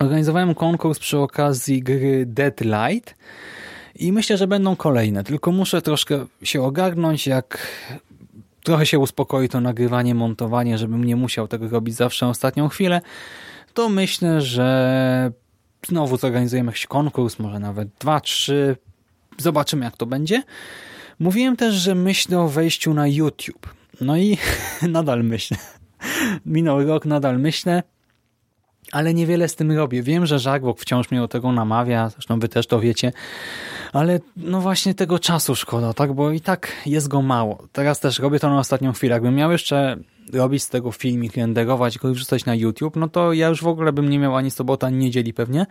Organizowałem konkurs przy okazji gry Deadlight i myślę, że będą kolejne, tylko muszę troszkę się ogarnąć, jak trochę się uspokoi to nagrywanie, montowanie, żebym nie musiał tego robić zawsze ostatnią chwilę, to myślę, że znowu zorganizujemy jakiś konkurs, może nawet dwa, trzy. Zobaczymy, jak to będzie. Mówiłem też, że myślę o wejściu na YouTube. No i nadal myślę. Minął rok, nadal myślę ale niewiele z tym robię. Wiem, że Żarłok wciąż mnie do tego namawia, zresztą wy też to wiecie, ale no właśnie tego czasu szkoda, tak, bo i tak jest go mało. Teraz też robię to na ostatnią chwilę. Jakbym miał jeszcze robić z tego filmik, renderować go i wrzucać na YouTube, no to ja już w ogóle bym nie miał ani sobota, ani niedzieli pewnie.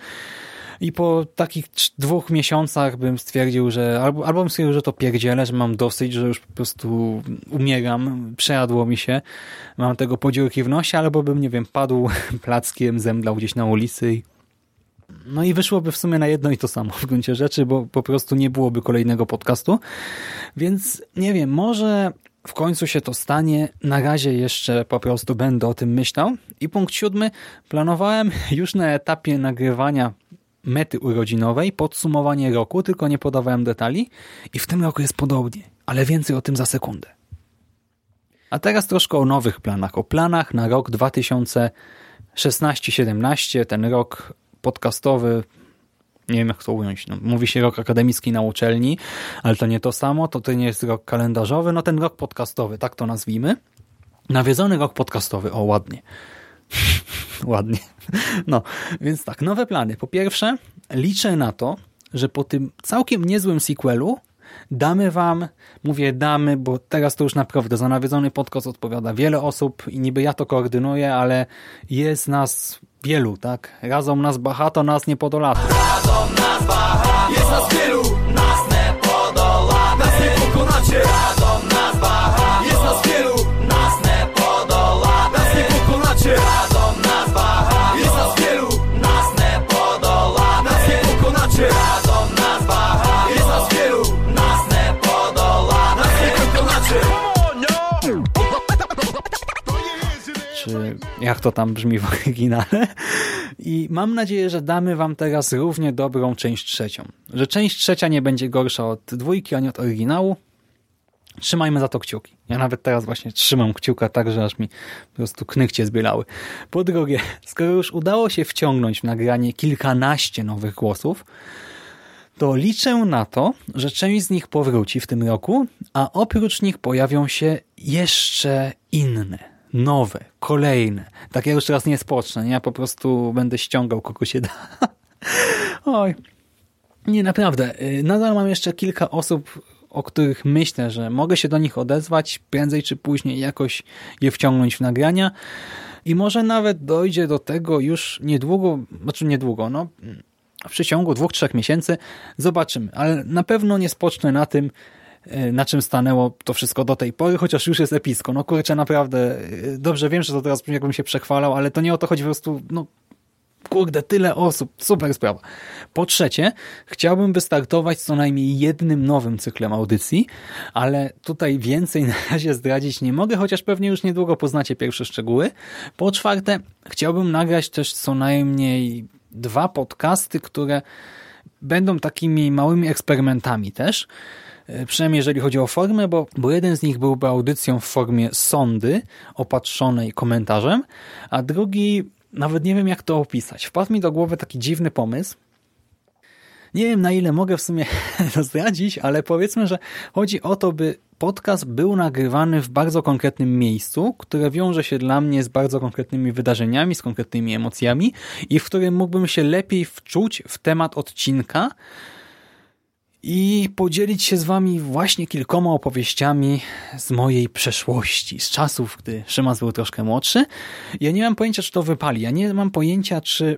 I po takich dwóch miesiącach bym stwierdził, że albo, albo bym stwierdził, że to pierdzielę, że mam dosyć, że już po prostu umieram, przejadło mi się, mam tego podziurki w nosie, albo bym, nie wiem, padł plackiem, zemdlał gdzieś na ulicy i no i wyszłoby w sumie na jedno i to samo w gruncie rzeczy, bo po prostu nie byłoby kolejnego podcastu. Więc nie wiem, może w końcu się to stanie. Na razie jeszcze po prostu będę o tym myślał. I punkt siódmy. Planowałem już na etapie nagrywania mety urodzinowej, podsumowanie roku, tylko nie podawałem detali i w tym roku jest podobnie, ale więcej o tym za sekundę. A teraz troszkę o nowych planach, o planach na rok 2016-17, ten rok podcastowy, nie wiem jak to ująć, no, mówi się rok akademicki na uczelni, ale to nie to samo, to to nie jest rok kalendarzowy, no ten rok podcastowy, tak to nazwijmy. Nawiedzony rok podcastowy, o ładnie. ładnie. No, więc tak, nowe plany. Po pierwsze, liczę na to, że po tym całkiem niezłym sequelu damy wam, mówię damy, bo teraz to już naprawdę za nawiedzony podcast odpowiada wiele osób i niby ja to koordynuję, ale jest nas wielu, tak? Razem nas bahato, nas nie podolatu. Razem nas baha, jest nas wielu, jak to tam brzmi w oryginale? I mam nadzieję, że damy wam teraz równie dobrą część trzecią. Że część trzecia nie będzie gorsza od dwójki, ani od oryginału. Trzymajmy za to kciuki. Ja nawet teraz właśnie trzymam kciuka tak, że aż mi po prostu knykcie zbielały. Po drugie, skoro już udało się wciągnąć w nagranie kilkanaście nowych głosów, to liczę na to, że część z nich powróci w tym roku, a oprócz nich pojawią się jeszcze inne nowe, kolejne. Tak ja już teraz nie spocznę, nie? ja po prostu będę ściągał kogo się da. Oj. Nie, naprawdę. Y, nadal mam jeszcze kilka osób, o których myślę, że mogę się do nich odezwać, prędzej czy później jakoś je wciągnąć w nagrania i może nawet dojdzie do tego już niedługo, znaczy niedługo, no w przeciągu dwóch, trzech miesięcy zobaczymy, ale na pewno nie spocznę na tym, na czym stanęło to wszystko do tej pory, chociaż już jest episko. No kurczę, naprawdę, e, dobrze wiem, że to teraz jakbym się przechwalał, ale to nie o to chodzi po prostu, no kurde, tyle osób, super sprawa. Po trzecie, chciałbym wystartować co najmniej jednym nowym cyklem audycji, ale tutaj więcej na razie zdradzić nie mogę, chociaż pewnie już niedługo poznacie pierwsze szczegóły. Po czwarte, chciałbym nagrać też co najmniej dwa podcasty, które będą takimi małymi eksperymentami też, E, przynajmniej jeżeli chodzi o formę, bo, bo jeden z nich byłby audycją w formie sondy opatrzonej komentarzem, a drugi nawet nie wiem jak to opisać. Wpadł mi do głowy taki dziwny pomysł, nie wiem na ile mogę w sumie zdradzić, ale powiedzmy, że chodzi o to, by podcast był nagrywany w bardzo konkretnym miejscu, które wiąże się dla mnie z bardzo konkretnymi wydarzeniami, z konkretnymi emocjami i w którym mógłbym się lepiej wczuć w temat odcinka, i podzielić się z wami właśnie kilkoma opowieściami z mojej przeszłości, z czasów, gdy Szymas był troszkę młodszy. Ja nie mam pojęcia, czy to wypali. Ja nie mam pojęcia, czy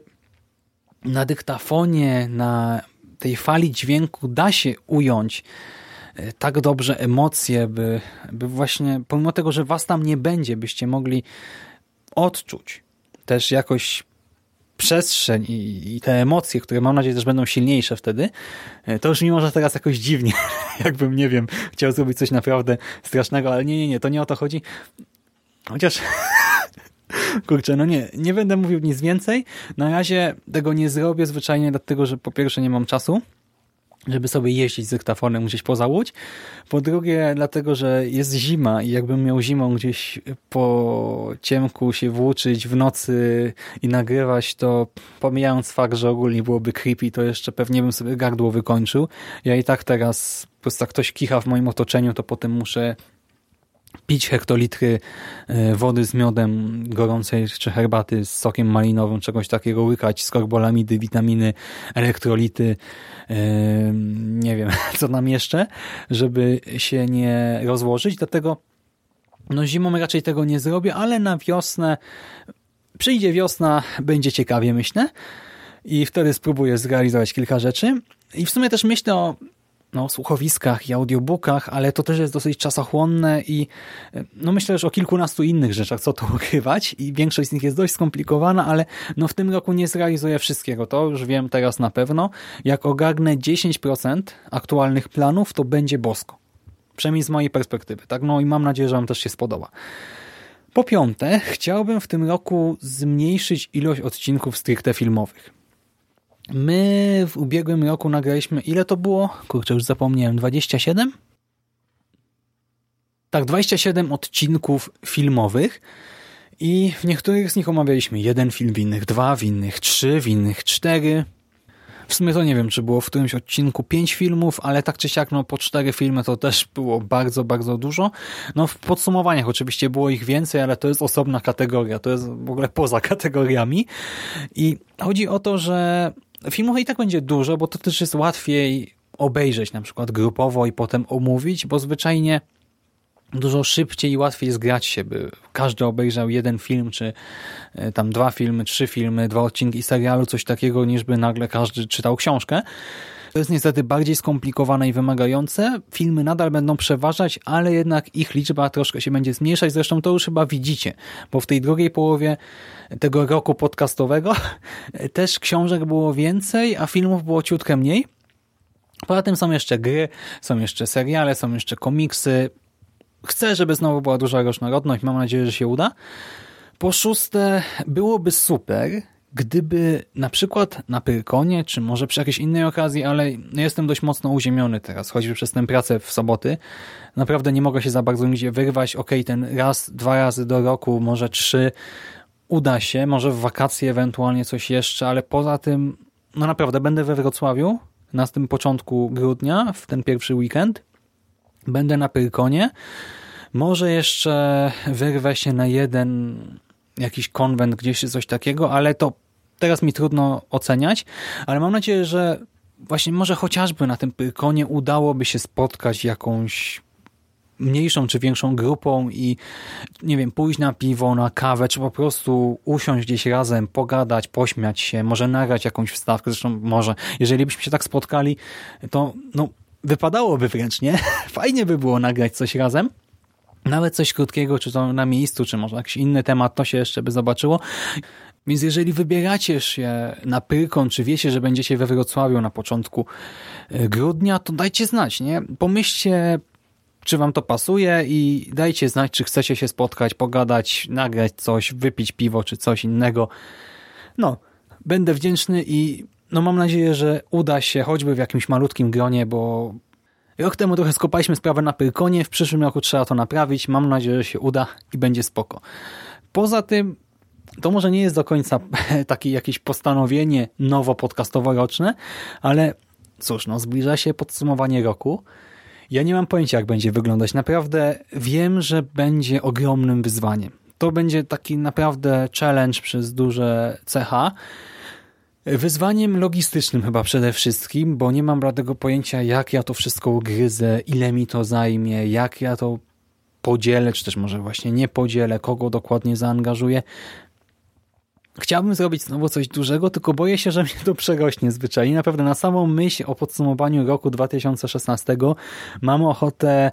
na dyktafonie, na tej fali dźwięku da się ująć e, tak dobrze emocje, by, by właśnie, pomimo tego, że was tam nie będzie, byście mogli odczuć też jakoś przestrzeń i, i, te emocje, które mam nadzieję też będą silniejsze wtedy, e, to już mi może teraz jakoś dziwnie, jakbym, nie wiem, chciał zrobić coś naprawdę strasznego, ale nie, nie, nie, to nie o to chodzi. Chociaż, kurczę, no nie, nie będę mówił nic więcej. Na razie tego nie zrobię zwyczajnie dlatego, że po pierwsze nie mam czasu, żeby sobie jeździć z dyktafonem gdzieś poza Łódź. Po drugie, dlatego, że jest zima i jakbym miał zimą gdzieś po ciemku się włóczyć w nocy i nagrywać, to pomijając fakt, że ogólnie byłoby creepy, to jeszcze pewnie bym sobie gardło wykończył. Ja i tak teraz, po prostu jak ktoś kicha w moim otoczeniu, to potem muszę pić hektolitry e, wody z miodem gorącej, czy herbaty z sokiem malinowym, czegoś takiego, łykać skorbolamidy, witaminy, elektrolity, e, nie wiem, co nam jeszcze, żeby się nie rozłożyć. Dlatego no zimą raczej tego nie zrobię, ale na wiosnę, przyjdzie wiosna, będzie ciekawie, myślę. I wtedy spróbuję zrealizować kilka rzeczy. I w sumie też myślę o no, słuchowiskach i audiobookach, ale to też jest dosyć czasochłonne i no myślę już o kilkunastu innych rzeczach, co to ukrywać i większość z nich jest dość skomplikowana, ale no w tym roku nie zrealizuję wszystkiego, to już wiem teraz na pewno. Jak ogarnę 10% aktualnych planów, to będzie bosko. Przynajmniej z mojej perspektywy, tak? No i mam nadzieję, że Wam też się spodoba. Po piąte, chciałbym w tym roku zmniejszyć ilość odcinków stricte filmowych. My w ubiegłym roku nagraliśmy, ile to było? Kurczę, już zapomniałem, 27? Tak, 27 odcinków filmowych i w niektórych z nich omawialiśmy jeden film, w innych dwa, w innych trzy, w innych cztery. W sumie to nie wiem, czy było w którymś odcinku pięć filmów, ale tak czy siak, no po cztery filmy to też było bardzo, bardzo dużo. No w podsumowaniach oczywiście było ich więcej, ale to jest osobna kategoria, to jest w ogóle poza kategoriami. I chodzi o to, że Filmów i tak będzie dużo, bo to też jest łatwiej obejrzeć na przykład grupowo i potem omówić, bo zwyczajnie dużo szybciej i łatwiej zgrać się, by każdy obejrzał jeden film, czy e, tam dwa filmy, trzy filmy, dwa odcinki serialu, coś takiego, niż by nagle każdy czytał książkę. To jest niestety bardziej skomplikowane i wymagające. Filmy nadal będą przeważać, ale jednak ich liczba troszkę się będzie zmniejszać. Zresztą to już chyba widzicie, bo w tej drugiej połowie tego roku podcastowego też książek było więcej, a filmów było ciutkę mniej. Poza tym są jeszcze gry, są jeszcze seriale, są jeszcze komiksy. Chcę, żeby znowu była duża różnorodność. Mam nadzieję, że się uda. Po szóste, byłoby super, gdyby na przykład na Pyrkonie, czy może przy jakiejś innej okazji, ale jestem dość mocno uziemiony teraz, choćby przez tę pracę w soboty. Naprawdę nie mogę się za bardzo nigdzie wyrwać. Ok, ten raz, dwa razy do roku, może trzy uda się, może w wakacje ewentualnie coś jeszcze, ale poza tym, no naprawdę będę we Wrocławiu na tym początku grudnia, w ten pierwszy weekend. Będę na Pyrkonie. Może jeszcze wyrwę się na jeden jakiś konwent gdzieś coś takiego, ale to teraz mi trudno oceniać, ale mam nadzieję, że właśnie może chociażby na tym Pyrkonie udałoby się spotkać jakąś mniejszą czy większą grupą i nie wiem, pójść na piwo, na kawę, czy po prostu usiąść gdzieś razem, pogadać, pośmiać się, może nagrać jakąś wstawkę, zresztą może, jeżeli byśmy się tak spotkali, to no, wypadałoby wręcz, nie? Fajnie by było nagrać coś razem, nawet coś krótkiego, czy to na miejscu, czy może jakiś inny temat, to się jeszcze by zobaczyło. Więc jeżeli wybieracie się na Pyrkon, czy wiecie, że będziecie we Wrocławiu na początku e, grudnia, to dajcie znać, nie? Pomyślcie, czy wam to pasuje i dajcie znać, czy chcecie się spotkać, pogadać, nagrać coś, wypić piwo, czy coś innego. No, będę wdzięczny i no mam nadzieję, że uda się choćby w jakimś malutkim gronie, bo rok temu trochę skopaliśmy sprawę na Pyrkonie, w przyszłym roku trzeba to naprawić. Mam nadzieję, że się uda i będzie spoko. Poza tym to może nie jest do końca takie jakieś postanowienie nowo podcastowo-roczne, ale cóż, no zbliża się podsumowanie roku. Ja nie mam pojęcia, jak będzie wyglądać. Naprawdę wiem, że będzie ogromnym wyzwaniem. To będzie taki naprawdę challenge przez duże cecha. Wyzwaniem logistycznym chyba przede wszystkim, bo nie mam bladego pojęcia, jak ja to wszystko ugryzę, ile mi to zajmie, jak ja to podzielę, czy też może właśnie nie podzielę, kogo dokładnie zaangażuję. Chciałbym zrobić znowu coś dużego, tylko boję się, że mnie to przerośnie zwyczajnie. Naprawdę na samą myśl o podsumowaniu roku 2016 mam ochotę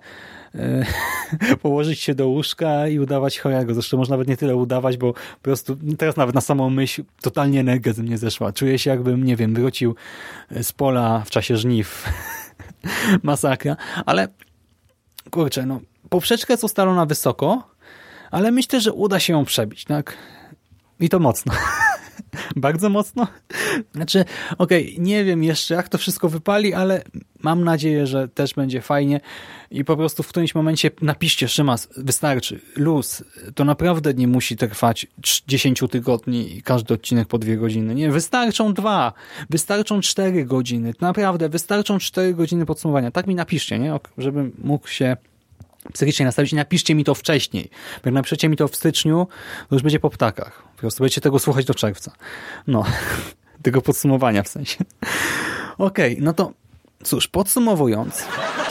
e, położyć się do łóżka i udawać chorego. Zresztą można nawet nie tyle udawać, bo po prostu teraz nawet na samą myśl totalnie energia ze mnie zeszła. Czuję się jakbym, nie wiem, wrócił z pola w czasie żniw. Masakra. Ale kurczę, no poprzeczka jest ustalona wysoko, ale myślę, że uda się ją przebić, tak? I to mocno. Bardzo mocno. Znaczy, okej, okay, nie wiem jeszcze jak to wszystko wypali, ale mam nadzieję, że też będzie fajnie i po prostu w którymś momencie napiszcie Szymas, wystarczy, luz. To naprawdę nie musi trwać 10 tygodni i każdy odcinek po dwie godziny. Nie, wystarczą dwa, wystarczą cztery godziny. Naprawdę, wystarczą cztery godziny podsumowania. Tak mi napiszcie, nie? Żebym mógł się psychicznie nastawić. Napiszcie mi to wcześniej. Bo jak napiszecie mi to w styczniu, to już będzie po ptakach. Po prostu będziecie tego słuchać do czerwca. No, tego podsumowania w sensie. Okej, okay, no to cóż, podsumowując.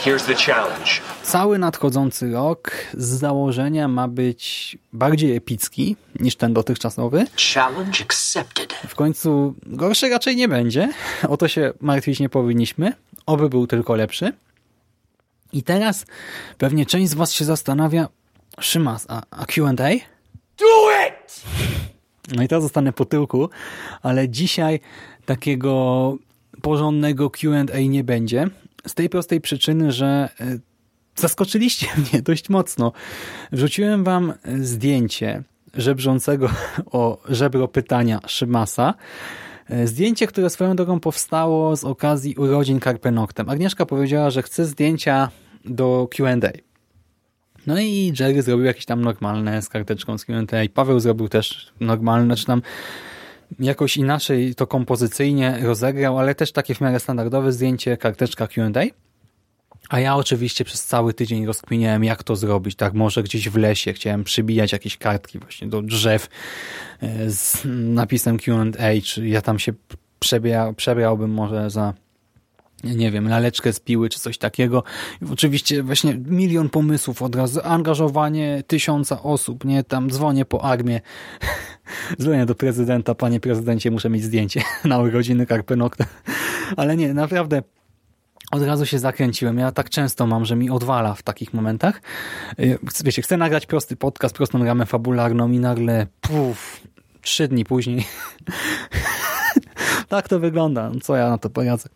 Here's the challenge. Cały nadchodzący rok z założenia ma być bardziej epicki niż ten dotychczasowy. Challenge accepted. W końcu gorszy raczej nie będzie. O to się martwić nie powinniśmy. Oby był tylko lepszy. I teraz pewnie część z was się zastanawia, Szymas, a, a Q&A? Do it! No i teraz zostanę po tyłku, ale dzisiaj takiego porządnego Q&A nie będzie. Z tej prostej przyczyny, że e, zaskoczyliście mnie dość mocno. Wrzuciłem wam zdjęcie żebrzącego o żebro pytania Szymasa. E, zdjęcie, które swoją drogą powstało z okazji urodzin Carpenoctem. Agnieszka powiedziała, że chce zdjęcia do Q&A. No i Jerry zrobił jakieś tam normalne z karteczką z Q&A. Paweł zrobił też normalne, czy tam jakoś inaczej to kompozycyjnie rozegrał, ale też takie w miarę standardowe zdjęcie, karteczka Q&A. A ja oczywiście przez cały tydzień rozkminiałem, jak to zrobić. Tak, może gdzieś w lesie chciałem przybijać jakieś kartki właśnie do drzew e, z napisem Q&A, ja tam się przebia, przebrałbym może za nie wiem, laleczkę z piły czy coś takiego. Oczywiście właśnie milion pomysłów od razu, angażowanie tysiąca osób, nie, tam dzwonię po armię, dzwonię do prezydenta, panie prezydencie, muszę mieć zdjęcie na urodziny Karpenokta. Ale nie, naprawdę od razu się zakręciłem. Ja tak często mam, że mi odwala w takich momentach. Y, wiecie, chcę nagrać prosty podcast, prostą ramę fabularną i nagle puf, trzy dni później tak to wygląda. Co ja na to poradzę?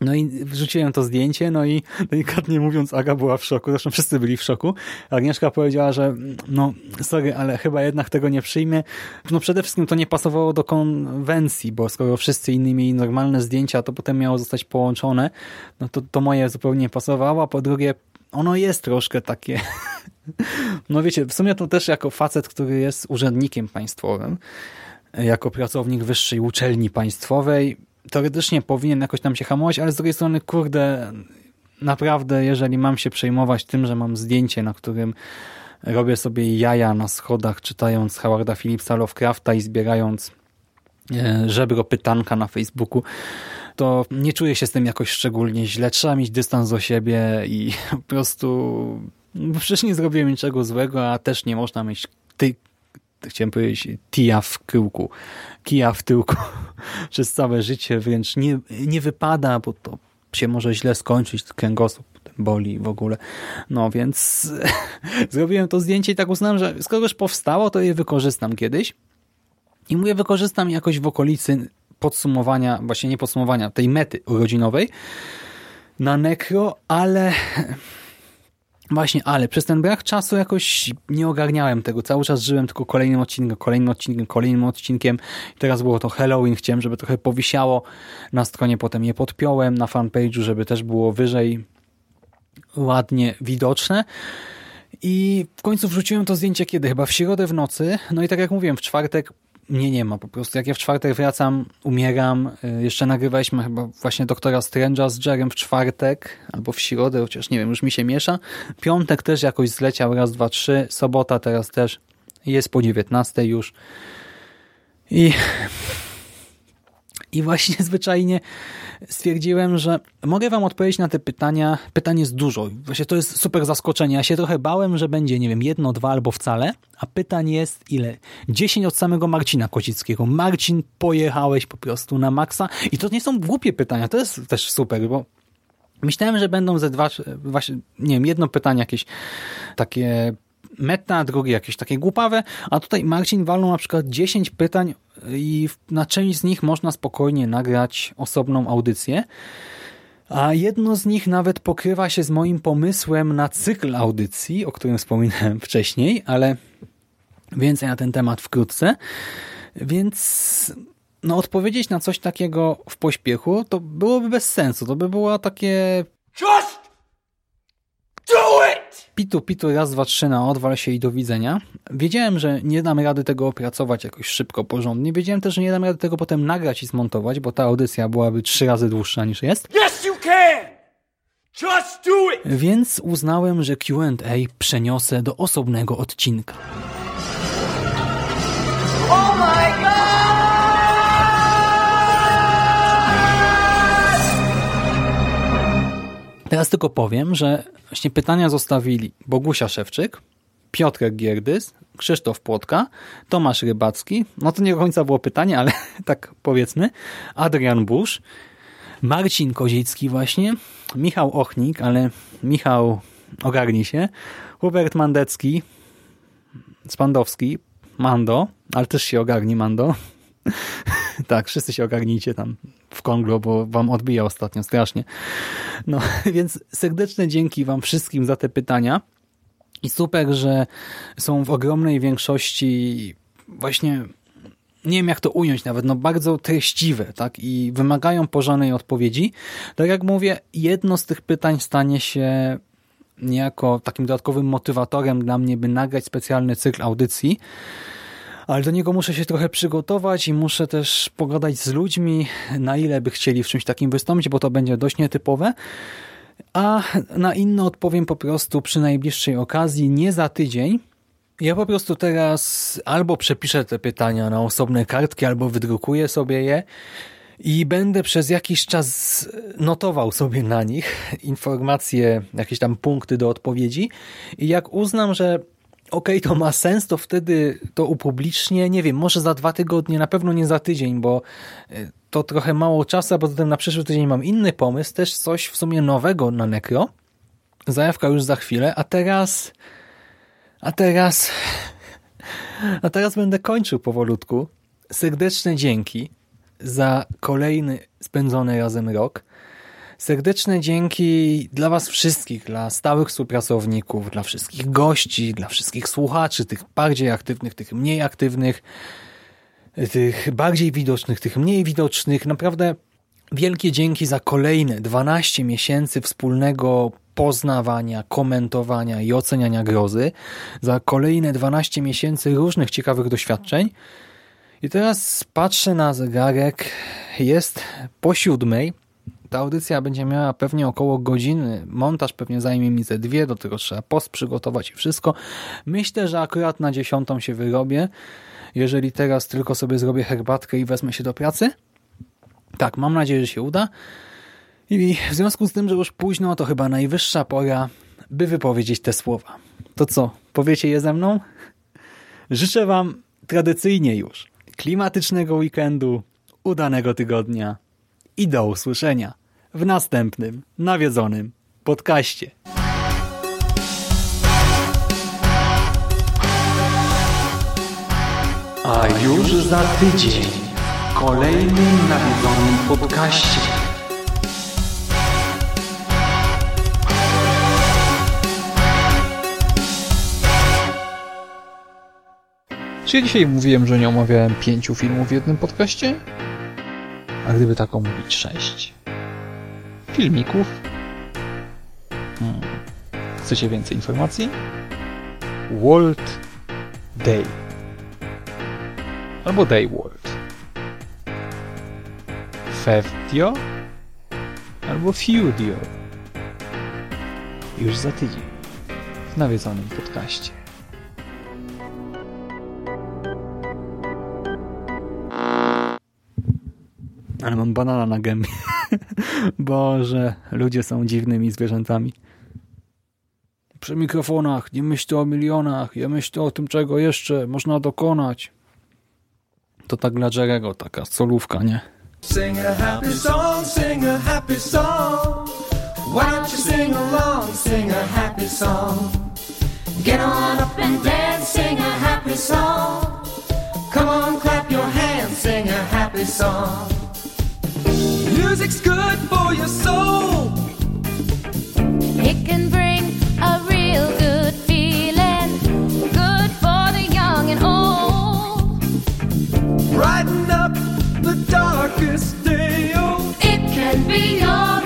No i wrzuciłem to zdjęcie, no i delikatnie mówiąc Aga była w szoku, zresztą wszyscy byli w szoku. Agnieszka powiedziała, że no sorry, ale chyba jednak tego nie przyjmie. No przede wszystkim to nie pasowało do konwencji, bo skoro wszyscy inni mieli normalne zdjęcia, to potem miało zostać połączone, no to, to moje zupełnie nie pasowało, a po drugie ono jest troszkę takie... No wiecie, w sumie to też jako facet, który jest urzędnikiem państwowym, jako pracownik wyższej uczelni państwowej, teoretycznie powinien jakoś tam się hamować, ale z drugiej strony, kurde, naprawdę, jeżeli mam się przejmować tym, że mam zdjęcie, na którym robię sobie jaja na schodach, czytając Howarda Phillipsa Lovecrafta i zbierając e, żebro pytanka na Facebooku, to nie czuję się z tym jakoś szczególnie źle. Trzeba mieć dystans do siebie i po prostu no przecież nie zrobiłem niczego złego, a też nie można mieć ty, chciałem powiedzieć tija w kyłku, kija w tyłku przez całe życie, wręcz nie, nie wypada, bo to się może źle skończyć, kręgosłup boli w ogóle. No więc zrobiłem to zdjęcie i tak uznałem, że skoro już powstało, to je wykorzystam kiedyś. I mówię, wykorzystam jakoś w okolicy podsumowania, właśnie nie podsumowania, tej mety urodzinowej na nekro, ale Właśnie, ale przez ten brak czasu jakoś nie ogarniałem tego. Cały czas żyłem tylko kolejnym odcinkiem, kolejnym odcinkiem, kolejnym odcinkiem. I teraz było to Halloween. Chciałem, żeby trochę powisiało na stronie. Potem je podpiąłem na fanpage'u, żeby też było wyżej ładnie widoczne. I w końcu wrzuciłem to zdjęcie kiedy? Chyba w środę w nocy. No i tak jak mówiłem, w czwartek mnie nie ma. Po prostu jak ja w czwartek wracam, umieram. Y, jeszcze nagrywaliśmy chyba właśnie Doktora Strange'a z Jerem w czwartek albo w środę, chociaż nie wiem, już mi się miesza. Piątek też jakoś zleciał raz, dwa, trzy. Sobota teraz też jest po 19 już. I i właśnie zwyczajnie stwierdziłem, że mogę wam odpowiedzieć na te pytania. Pytań jest dużo. Właśnie to jest super zaskoczenie. Ja się trochę bałem, że będzie, nie wiem, jedno, dwa albo wcale, a pytań jest ile? Dziesięć od samego Marcina Kocickiego. Marcin, pojechałeś po prostu na maksa. I to nie są głupie pytania, to jest też super, bo Myślałem, że będą ze dwa, właśnie, nie wiem, jedno pytanie jakieś takie meta, drugie jakieś takie głupawe, a tutaj Marcin walnął na przykład 10 pytań i na część z nich można spokojnie nagrać osobną audycję. A jedno z nich nawet pokrywa się z moim pomysłem na cykl audycji, o którym wspominałem wcześniej, ale więcej na ten temat wkrótce. Więc no, odpowiedzieć na coś takiego w pośpiechu to byłoby bez sensu. To by było takie. Just do it! Pitu, pitu, raz, dwa, trzy na odwal się i do widzenia. Wiedziałem, że nie dam rady tego opracować jakoś szybko, porządnie. Wiedziałem też, że nie dam rady tego potem nagrać i zmontować, bo ta audycja byłaby trzy razy dłuższa niż jest. Yes, you can! Just do it! Więc uznałem, że Q&A przeniosę do osobnego odcinka. Oh my god! Teraz tylko powiem, że właśnie pytania zostawili Bogusia Szewczyk, Piotrek Gierdys, Krzysztof Płotka, Tomasz Rybacki, no to nie do końca było pytanie, ale tak powiedzmy, Adrian Busz, Marcin Kozicki właśnie, Michał Ochnik, ale Michał ogarni się, Hubert Mandecki, Spandowski, Mando, ale też się ogarni Mando. tak, wszyscy się ogarnijcie tam w Konglo, bo wam odbija ostatnio strasznie. No, więc serdeczne dzięki wam wszystkim za te pytania. I super, że są w ogromnej większości właśnie nie wiem jak to ująć nawet, no bardzo treściwe, tak, i wymagają porządnej odpowiedzi. Tak jak mówię, jedno z tych pytań stanie się niejako takim dodatkowym motywatorem dla mnie, by nagrać specjalny cykl audycji, ale do niego muszę się trochę przygotować i muszę też pogadać z ludźmi, na ile by chcieli w czymś takim wystąpić, bo to będzie dość nietypowe. A na inne odpowiem po prostu przy najbliższej okazji, nie za tydzień. Ja po prostu teraz albo przepiszę te pytania na osobne kartki, albo wydrukuję sobie je i będę przez jakiś czas notował sobie na nich informacje, jakieś tam punkty do odpowiedzi i jak uznam, że okej, okay, to ma sens, to wtedy to upublicznię, nie wiem, może za dwa tygodnie, na pewno nie za tydzień, bo e, to trochę mało czasu, a poza tym na przyszły tydzień mam inny pomysł, też coś w sumie nowego na Necro. Zajawka już za chwilę, a teraz... A teraz... A teraz będę kończył powolutku. Serdeczne dzięki za kolejny spędzony razem rok. Serdeczne dzięki dla Was wszystkich, dla stałych współpracowników, dla wszystkich gości, dla wszystkich słuchaczy, tych bardziej aktywnych, tych mniej aktywnych, tych bardziej widocznych, tych mniej widocznych. Naprawdę wielkie dzięki za kolejne 12 miesięcy wspólnego poznawania, komentowania i oceniania grozy, za kolejne 12 miesięcy różnych ciekawych doświadczeń. I teraz patrzę na zegarek, jest po siódmej, ta audycja będzie miała pewnie około godziny. Montaż pewnie zajmie mi ze dwie, do tego trzeba post przygotować i wszystko. Myślę, że akurat na dziesiątą się wyrobię. Jeżeli teraz tylko sobie zrobię herbatkę i wezmę się do pracy. Tak, mam nadzieję, że się uda. I w związku z tym, że już późno, to chyba najwyższa pora, by wypowiedzieć te słowa. To co, powiecie je ze mną? Życzę Wam tradycyjnie już klimatycznego weekendu, udanego tygodnia i do usłyszenia w następnym nawiedzonym podcaście. A już za tydzień w kolejnym nawiedzonym podcaście. Czy ja dzisiaj mówiłem, że nie omawiałem pięciu filmów w jednym podcaście? A gdyby taką mówić sześć filmików? Hmm. Chcecie więcej informacji? Walt Day albo Day World Fevdio albo Feudio już za tydzień w nawiedzonym podcaście. Ale mam banana na gębie. Boże, ludzie są dziwnymi zwierzętami. Przy mikrofonach nie myślę o milionach, ja myślę o tym, czego jeszcze można dokonać. To tak dla Jerego, taka solówka, nie? Sing a happy song, sing a happy song. Why don't you sing along, sing a happy song? Get on up and dance, sing a happy song. Come on, clap your hands, sing a happy song. Music's good for your soul. It can bring a real good feeling, good for the young and old. Brighten up the darkest day. Oh, it can be your